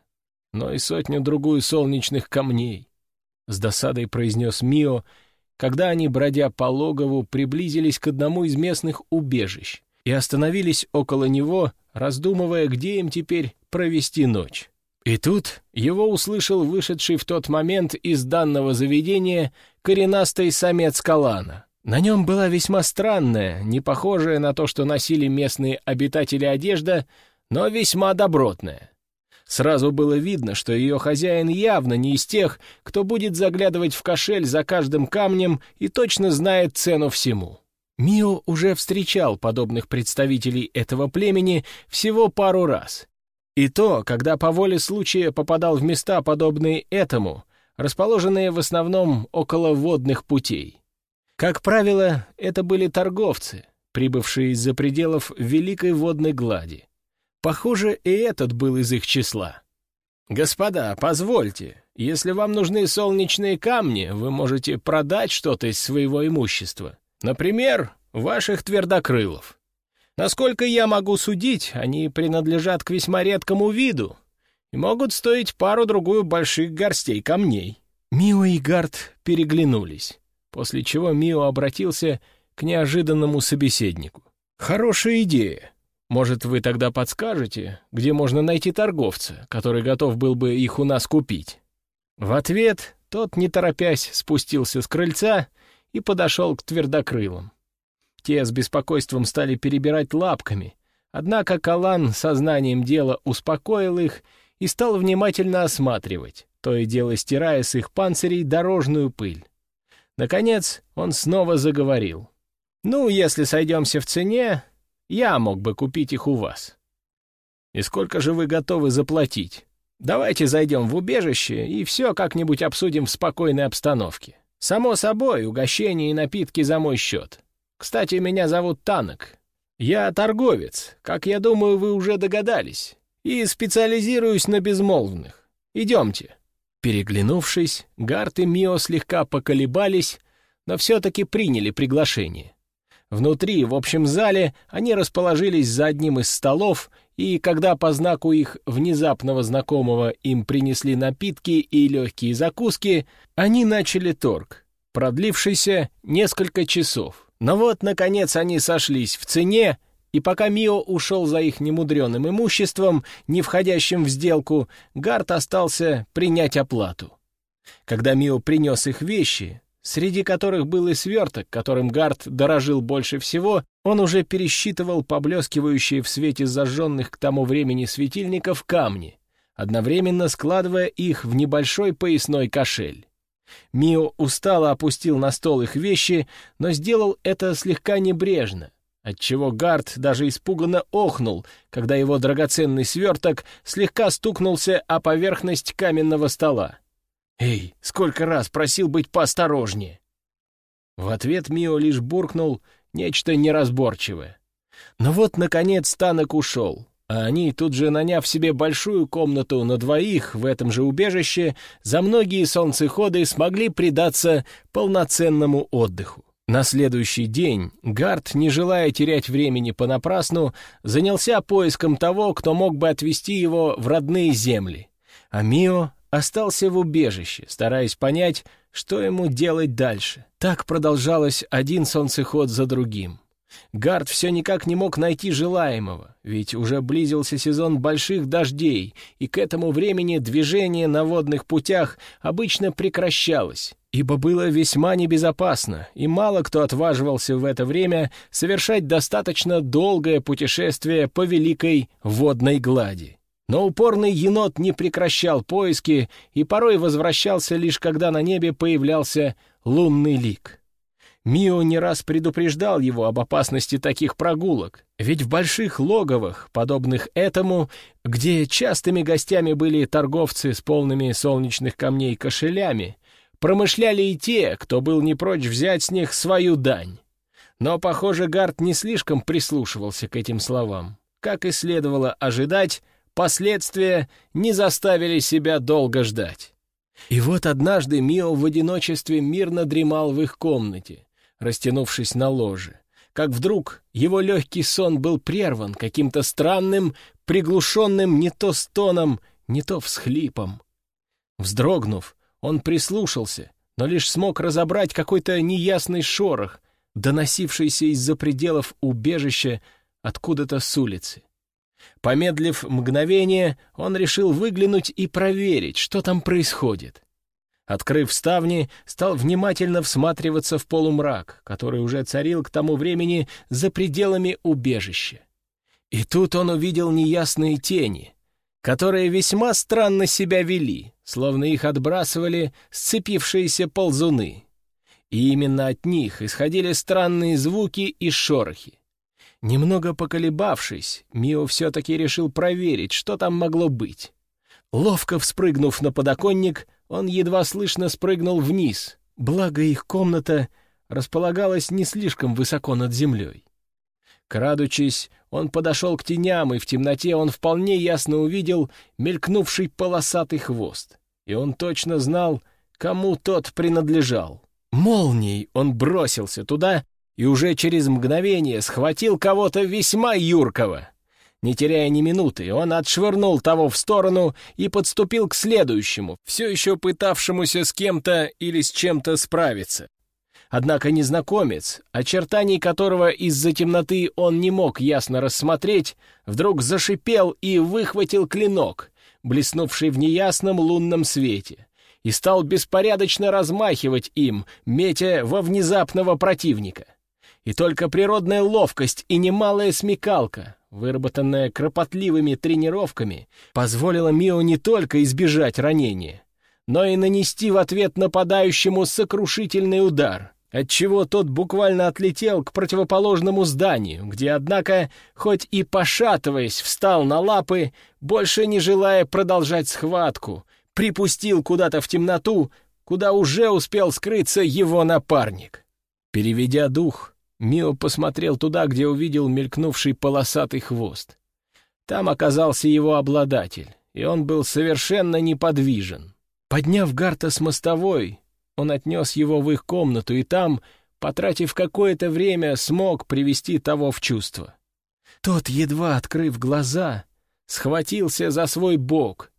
но и сотню-другую солнечных камней. С досадой произнес Мио, когда они, бродя по логову, приблизились к одному из местных убежищ и остановились около него, раздумывая, где им теперь провести ночь. И тут его услышал вышедший в тот момент из данного заведения коренастый самец Калана. На нем была весьма странная, не похожая на то, что носили местные обитатели одежда, но весьма добротная. Сразу было видно, что ее хозяин явно не из тех, кто будет заглядывать в кошель за каждым камнем и точно знает цену всему. Мио уже встречал подобных представителей этого племени всего пару раз. И то, когда по воле случая попадал в места, подобные этому, расположенные в основном около водных путей. Как правило, это были торговцы, прибывшие из-за пределов Великой водной глади. Похоже, и этот был из их числа. «Господа, позвольте, если вам нужны солнечные камни, вы можете продать что-то из своего имущества. Например, ваших твердокрылов. Насколько я могу судить, они принадлежат к весьма редкому виду и могут стоить пару-другую больших горстей камней». Мио и Гард переглянулись после чего Мио обратился к неожиданному собеседнику. «Хорошая идея. Может, вы тогда подскажете, где можно найти торговца, который готов был бы их у нас купить?» В ответ тот, не торопясь, спустился с крыльца и подошел к твердокрылам. Те с беспокойством стали перебирать лапками, однако Калан сознанием дела успокоил их и стал внимательно осматривать, то и дело стирая с их панцирей дорожную пыль. Наконец он снова заговорил. «Ну, если сойдемся в цене, я мог бы купить их у вас. И сколько же вы готовы заплатить? Давайте зайдем в убежище и все как-нибудь обсудим в спокойной обстановке. Само собой, угощения и напитки за мой счет. Кстати, меня зовут Танок. Я торговец, как я думаю, вы уже догадались, и специализируюсь на безмолвных. Идемте». Переглянувшись, Гарт и Мио слегка поколебались, но все-таки приняли приглашение. Внутри, в общем зале, они расположились за одним из столов, и когда по знаку их внезапного знакомого им принесли напитки и легкие закуски, они начали торг, продлившийся несколько часов. Но вот, наконец, они сошлись в цене, и пока Мио ушел за их немудреным имуществом, не входящим в сделку, Гарт остался принять оплату. Когда Мио принес их вещи, среди которых был и сверток, которым Гард дорожил больше всего, он уже пересчитывал поблескивающие в свете зажженных к тому времени светильников камни, одновременно складывая их в небольшой поясной кошель. Мио устало опустил на стол их вещи, но сделал это слегка небрежно, отчего Гард даже испуганно охнул, когда его драгоценный сверток слегка стукнулся о поверхность каменного стола. «Эй, сколько раз просил быть поосторожнее!» В ответ Мио лишь буркнул нечто неразборчивое. Но вот, наконец, Танок ушел, а они, тут же наняв себе большую комнату на двоих в этом же убежище, за многие солнцеходы смогли предаться полноценному отдыху. На следующий день Гард, не желая терять времени понапрасну, занялся поиском того, кто мог бы отвезти его в родные земли. А Мио остался в убежище, стараясь понять, что ему делать дальше. Так продолжалось один солнцеход за другим. Гард все никак не мог найти желаемого, ведь уже близился сезон больших дождей, и к этому времени движение на водных путях обычно прекращалось, ибо было весьма небезопасно, и мало кто отваживался в это время совершать достаточно долгое путешествие по великой водной глади. Но упорный енот не прекращал поиски и порой возвращался лишь когда на небе появлялся лунный лик. Мио не раз предупреждал его об опасности таких прогулок, ведь в больших логовах, подобных этому, где частыми гостями были торговцы с полными солнечных камней кошелями, промышляли и те, кто был не прочь взять с них свою дань. Но, похоже, Гард не слишком прислушивался к этим словам. Как и следовало ожидать, Последствия не заставили себя долго ждать. И вот однажды Мио в одиночестве мирно дремал в их комнате, растянувшись на ложе, как вдруг его легкий сон был прерван каким-то странным, приглушенным не то стоном, не то всхлипом. Вздрогнув, он прислушался, но лишь смог разобрать какой-то неясный шорох, доносившийся из-за пределов убежища откуда-то с улицы. Помедлив мгновение, он решил выглянуть и проверить, что там происходит. Открыв ставни, стал внимательно всматриваться в полумрак, который уже царил к тому времени за пределами убежища. И тут он увидел неясные тени, которые весьма странно себя вели, словно их отбрасывали сцепившиеся ползуны. И именно от них исходили странные звуки и шорохи. Немного поколебавшись, Мио все-таки решил проверить, что там могло быть. Ловко вспрыгнув на подоконник, он едва слышно спрыгнул вниз, благо их комната располагалась не слишком высоко над землей. Крадучись, он подошел к теням, и в темноте он вполне ясно увидел мелькнувший полосатый хвост. И он точно знал, кому тот принадлежал. Молнией он бросился туда и уже через мгновение схватил кого-то весьма юркого. Не теряя ни минуты, он отшвырнул того в сторону и подступил к следующему, все еще пытавшемуся с кем-то или с чем-то справиться. Однако незнакомец, очертаний которого из-за темноты он не мог ясно рассмотреть, вдруг зашипел и выхватил клинок, блеснувший в неясном лунном свете, и стал беспорядочно размахивать им, метя во внезапного противника. И только природная ловкость и немалая смекалка, выработанная кропотливыми тренировками, позволила Мио не только избежать ранения, но и нанести в ответ нападающему сокрушительный удар, отчего тот буквально отлетел к противоположному зданию, где, однако, хоть и пошатываясь, встал на лапы, больше не желая продолжать схватку, припустил куда-то в темноту, куда уже успел скрыться его напарник. Переведя дух, Мио посмотрел туда, где увидел мелькнувший полосатый хвост. Там оказался его обладатель, и он был совершенно неподвижен. Подняв Гарта с мостовой, он отнес его в их комнату, и там, потратив какое-то время, смог привести того в чувство. Тот, едва открыв глаза, схватился за свой бок,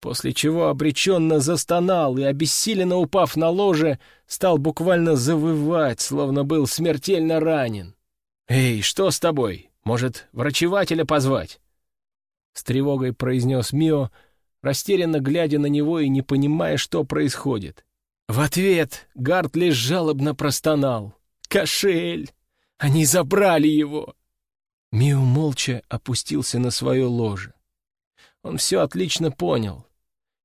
после чего обреченно застонал и, обессиленно упав на ложе, стал буквально завывать, словно был смертельно ранен. «Эй, что с тобой? Может, врачевателя позвать?» С тревогой произнес Мио, растерянно глядя на него и не понимая, что происходит. В ответ Гард лишь жалобно простонал. «Кошель! Они забрали его!» Мио молча опустился на свое ложе. Он все отлично понял.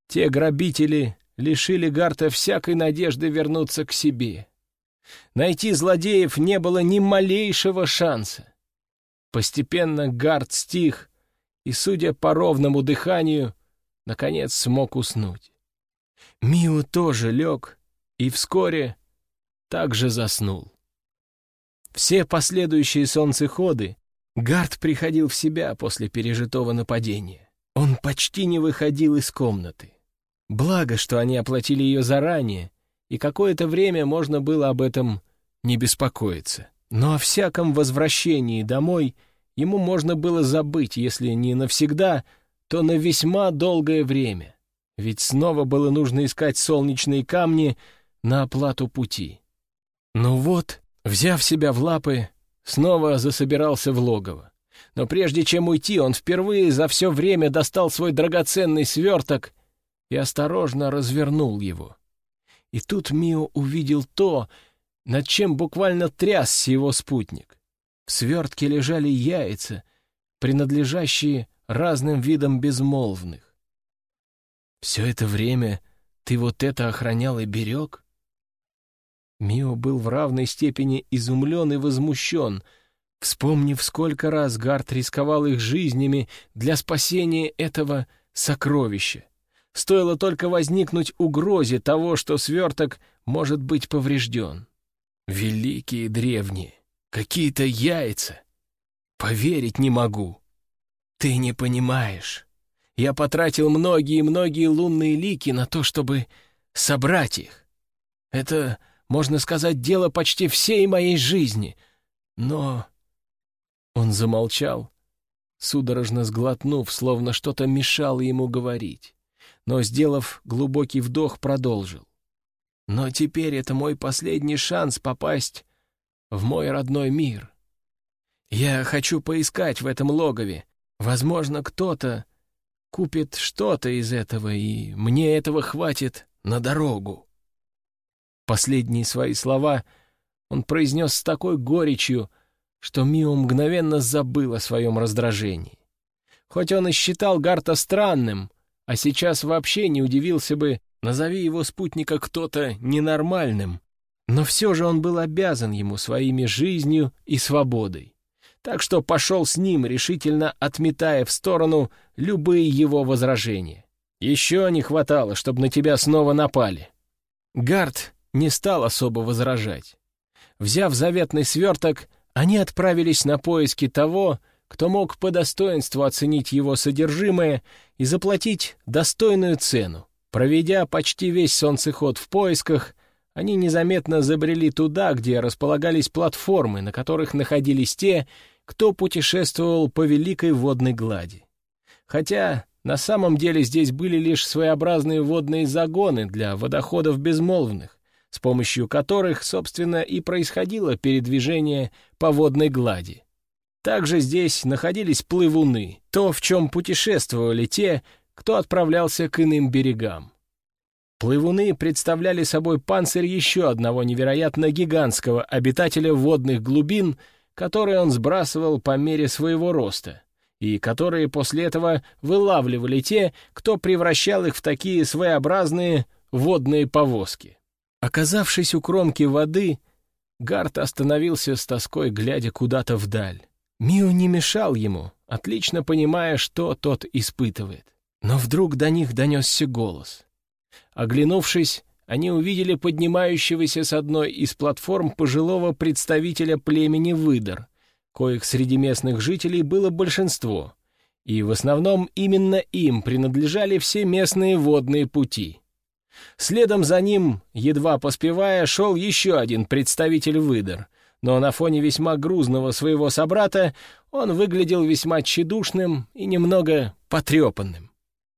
Те грабители лишили Гарта всякой надежды вернуться к себе. Найти злодеев не было ни малейшего шанса. Постепенно Гард стих и, судя по ровному дыханию, наконец смог уснуть. Миу тоже лег и вскоре также заснул. Все последующие солнцеходы Гард приходил в себя после пережитого нападения. Он почти не выходил из комнаты. Благо, что они оплатили ее заранее, и какое-то время можно было об этом не беспокоиться. Но о всяком возвращении домой ему можно было забыть, если не навсегда, то на весьма долгое время. Ведь снова было нужно искать солнечные камни на оплату пути. Ну вот, взяв себя в лапы, снова засобирался в логово. Но прежде чем уйти, он впервые за все время достал свой драгоценный сверток и осторожно развернул его. И тут Мио увидел то, над чем буквально трясся его спутник. В свертке лежали яйца, принадлежащие разным видам безмолвных. «Все это время ты вот это охранял и берег?» Мио был в равной степени изумлен и возмущен, вспомнив, сколько раз Гарт рисковал их жизнями для спасения этого сокровища. Стоило только возникнуть угрозе того, что сверток может быть поврежден. Великие древние, какие-то яйца. Поверить не могу. Ты не понимаешь. Я потратил многие-многие лунные лики на то, чтобы собрать их. Это, можно сказать, дело почти всей моей жизни. Но... Он замолчал, судорожно сглотнув, словно что-то мешало ему говорить но, сделав глубокий вдох, продолжил. «Но теперь это мой последний шанс попасть в мой родной мир. Я хочу поискать в этом логове. Возможно, кто-то купит что-то из этого, и мне этого хватит на дорогу». Последние свои слова он произнес с такой горечью, что Мио мгновенно забыл о своем раздражении. Хоть он и считал Гарта странным, а сейчас вообще не удивился бы, назови его спутника кто-то ненормальным. Но все же он был обязан ему своими жизнью и свободой. Так что пошел с ним, решительно отметая в сторону любые его возражения. Еще не хватало, чтобы на тебя снова напали. Гард не стал особо возражать. Взяв заветный сверток, они отправились на поиски того, кто мог по достоинству оценить его содержимое и заплатить достойную цену. Проведя почти весь солнцеход в поисках, они незаметно забрели туда, где располагались платформы, на которых находились те, кто путешествовал по великой водной глади. Хотя на самом деле здесь были лишь своеобразные водные загоны для водоходов безмолвных, с помощью которых, собственно, и происходило передвижение по водной глади. Также здесь находились плывуны, то, в чем путешествовали те, кто отправлялся к иным берегам. Плывуны представляли собой панцирь еще одного невероятно гигантского обитателя водных глубин, который он сбрасывал по мере своего роста, и которые после этого вылавливали те, кто превращал их в такие своеобразные водные повозки. Оказавшись у кромки воды, Гарт остановился с тоской, глядя куда-то вдаль. Мио не мешал ему, отлично понимая, что тот испытывает. Но вдруг до них донесся голос. Оглянувшись, они увидели поднимающегося с одной из платформ пожилого представителя племени выдор, коих среди местных жителей было большинство, и в основном именно им принадлежали все местные водные пути. Следом за ним, едва поспевая, шел еще один представитель выдор, но на фоне весьма грузного своего собрата он выглядел весьма тщедушным и немного потрепанным.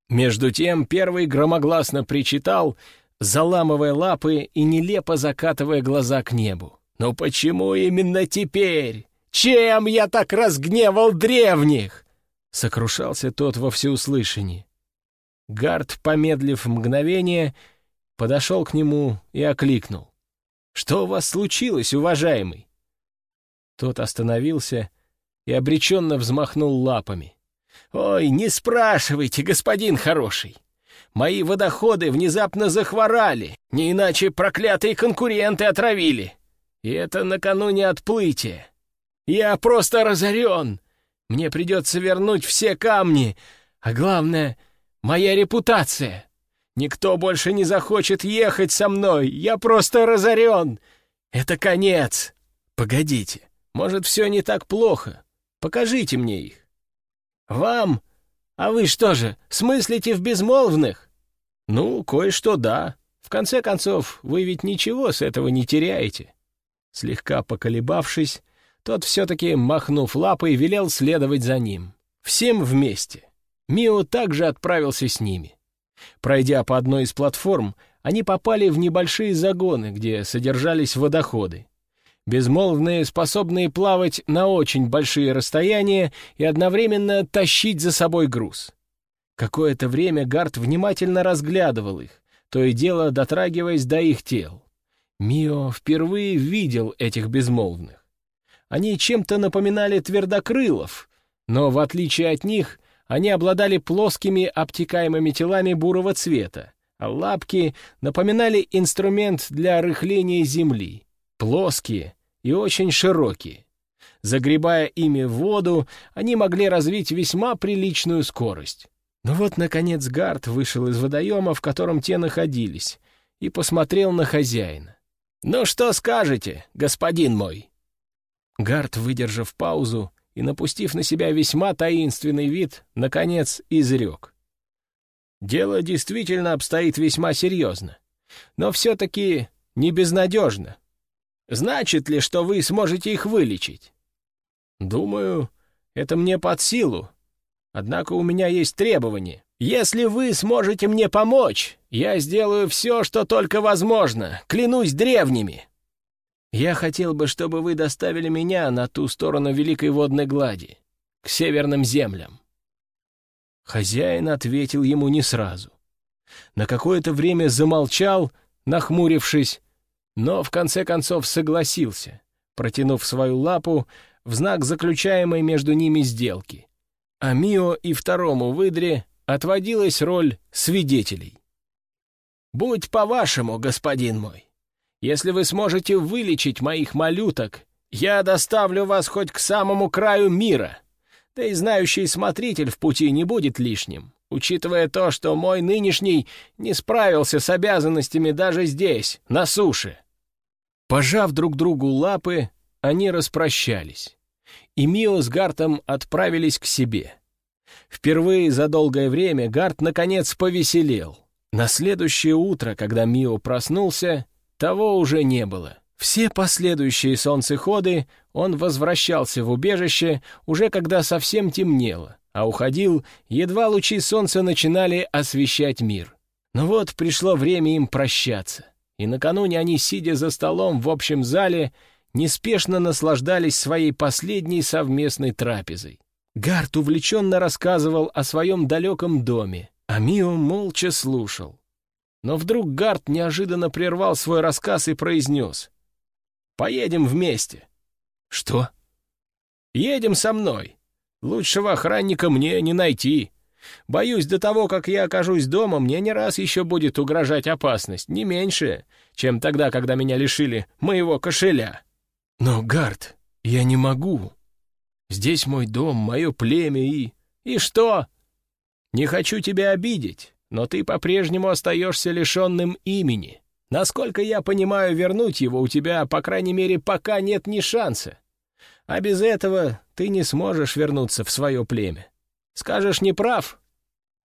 Между тем первый громогласно причитал, заламывая лапы и нелепо закатывая глаза к небу. «Но почему именно теперь? Чем я так разгневал древних?» Сокрушался тот во всеуслышании. Гард, помедлив мгновение, подошел к нему и окликнул. «Что у вас случилось, уважаемый?» Тот остановился и обреченно взмахнул лапами. «Ой, не спрашивайте, господин хороший! Мои водоходы внезапно захворали, не иначе проклятые конкуренты отравили. И это накануне отплытия. Я просто разорен. Мне придется вернуть все камни, а главное — моя репутация. Никто больше не захочет ехать со мной, я просто разорен. Это конец. Погодите, может, все не так плохо? Покажите мне их. Вам? А вы что же, смыслите в безмолвных? Ну, кое-что да. В конце концов, вы ведь ничего с этого не теряете. Слегка поколебавшись, тот все-таки, махнув лапой, велел следовать за ним. Всем вместе. Мио также отправился с ними. Пройдя по одной из платформ, они попали в небольшие загоны, где содержались водоходы. Безмолвные, способные плавать на очень большие расстояния и одновременно тащить за собой груз. Какое-то время Гард внимательно разглядывал их, то и дело дотрагиваясь до их тел. Мио впервые видел этих безмолвных. Они чем-то напоминали твердокрылов, но, в отличие от них, они обладали плоскими обтекаемыми телами бурого цвета, а лапки напоминали инструмент для рыхления земли. Плоские и очень широкие. Загребая ими воду, они могли развить весьма приличную скорость. Но вот, наконец, Гард вышел из водоема, в котором те находились, и посмотрел на хозяина. «Ну что скажете, господин мой?» Гард, выдержав паузу и напустив на себя весьма таинственный вид, наконец изрек. «Дело действительно обстоит весьма серьезно, но все-таки не безнадежно. Значит ли, что вы сможете их вылечить?» «Думаю, это мне под силу. Однако у меня есть требование. Если вы сможете мне помочь, я сделаю все, что только возможно, клянусь древними. Я хотел бы, чтобы вы доставили меня на ту сторону Великой Водной Глади, к северным землям». Хозяин ответил ему не сразу. На какое-то время замолчал, нахмурившись, но в конце концов согласился, протянув свою лапу в знак заключаемой между ними сделки. А Мио и второму выдре отводилась роль свидетелей. «Будь по-вашему, господин мой. Если вы сможете вылечить моих малюток, я доставлю вас хоть к самому краю мира. Да и знающий смотритель в пути не будет лишним, учитывая то, что мой нынешний не справился с обязанностями даже здесь, на суше». Пожав друг другу лапы, они распрощались. И Мио с Гартом отправились к себе. Впервые за долгое время Гарт наконец повеселел. На следующее утро, когда Мио проснулся, того уже не было. Все последующие солнцеходы он возвращался в убежище, уже когда совсем темнело, а уходил, едва лучи солнца начинали освещать мир. Но вот пришло время им прощаться, и накануне они, сидя за столом в общем зале, неспешно наслаждались своей последней совместной трапезой. Гарт увлеченно рассказывал о своем далеком доме, а Мио молча слушал. Но вдруг Гарт неожиданно прервал свой рассказ и произнес. «Поедем вместе». «Что?» «Едем со мной. Лучшего охранника мне не найти. Боюсь, до того, как я окажусь дома, мне не раз еще будет угрожать опасность, не меньше, чем тогда, когда меня лишили моего кошеля». «Но, Гарт, я не могу. Здесь мой дом, мое племя и...» «И что?» «Не хочу тебя обидеть, но ты по-прежнему остаешься лишенным имени. Насколько я понимаю, вернуть его у тебя, по крайней мере, пока нет ни шанса. А без этого ты не сможешь вернуться в свое племя. Скажешь, не прав?»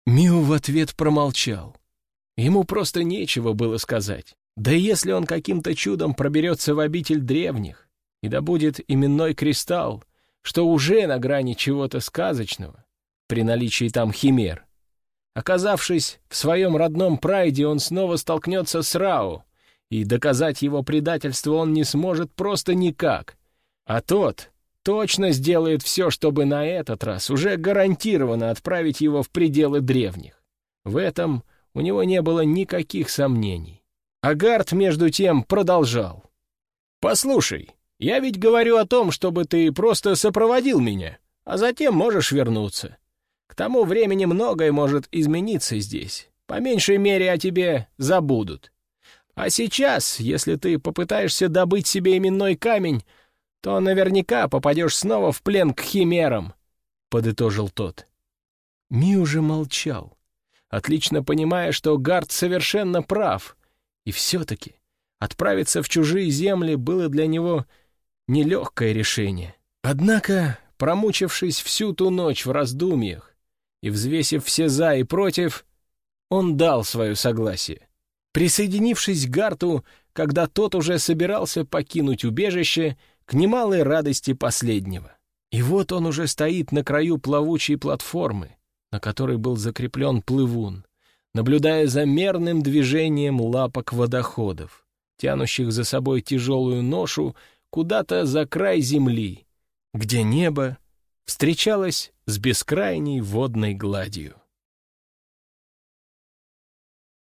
Миу в ответ промолчал. Ему просто нечего было сказать. Да если он каким-то чудом проберется в обитель древних и добудет именной кристалл, что уже на грани чего-то сказочного, при наличии там химер, Оказавшись в своем родном прайде, он снова столкнется с Рау, и доказать его предательство он не сможет просто никак. А тот точно сделает все, чтобы на этот раз уже гарантированно отправить его в пределы древних. В этом у него не было никаких сомнений. Агард, между тем, продолжал. «Послушай, я ведь говорю о том, чтобы ты просто сопроводил меня, а затем можешь вернуться. К тому времени многое может измениться здесь. По меньшей мере о тебе забудут. А сейчас, если ты попытаешься добыть себе именной камень, то наверняка попадешь снова в плен к химерам», — подытожил тот. Ми уже молчал, отлично понимая, что Гард совершенно прав, и все-таки отправиться в чужие земли было для него нелегкое решение. Однако, промучившись всю ту ночь в раздумьях и взвесив все «за» и «против», он дал свое согласие. Присоединившись к Гарту, когда тот уже собирался покинуть убежище, к немалой радости последнего. И вот он уже стоит на краю плавучей платформы, на которой был закреплен плывун, наблюдая за мерным движением лапок водоходов, тянущих за собой тяжелую ношу куда-то за край земли, где небо встречалось с бескрайней водной гладью.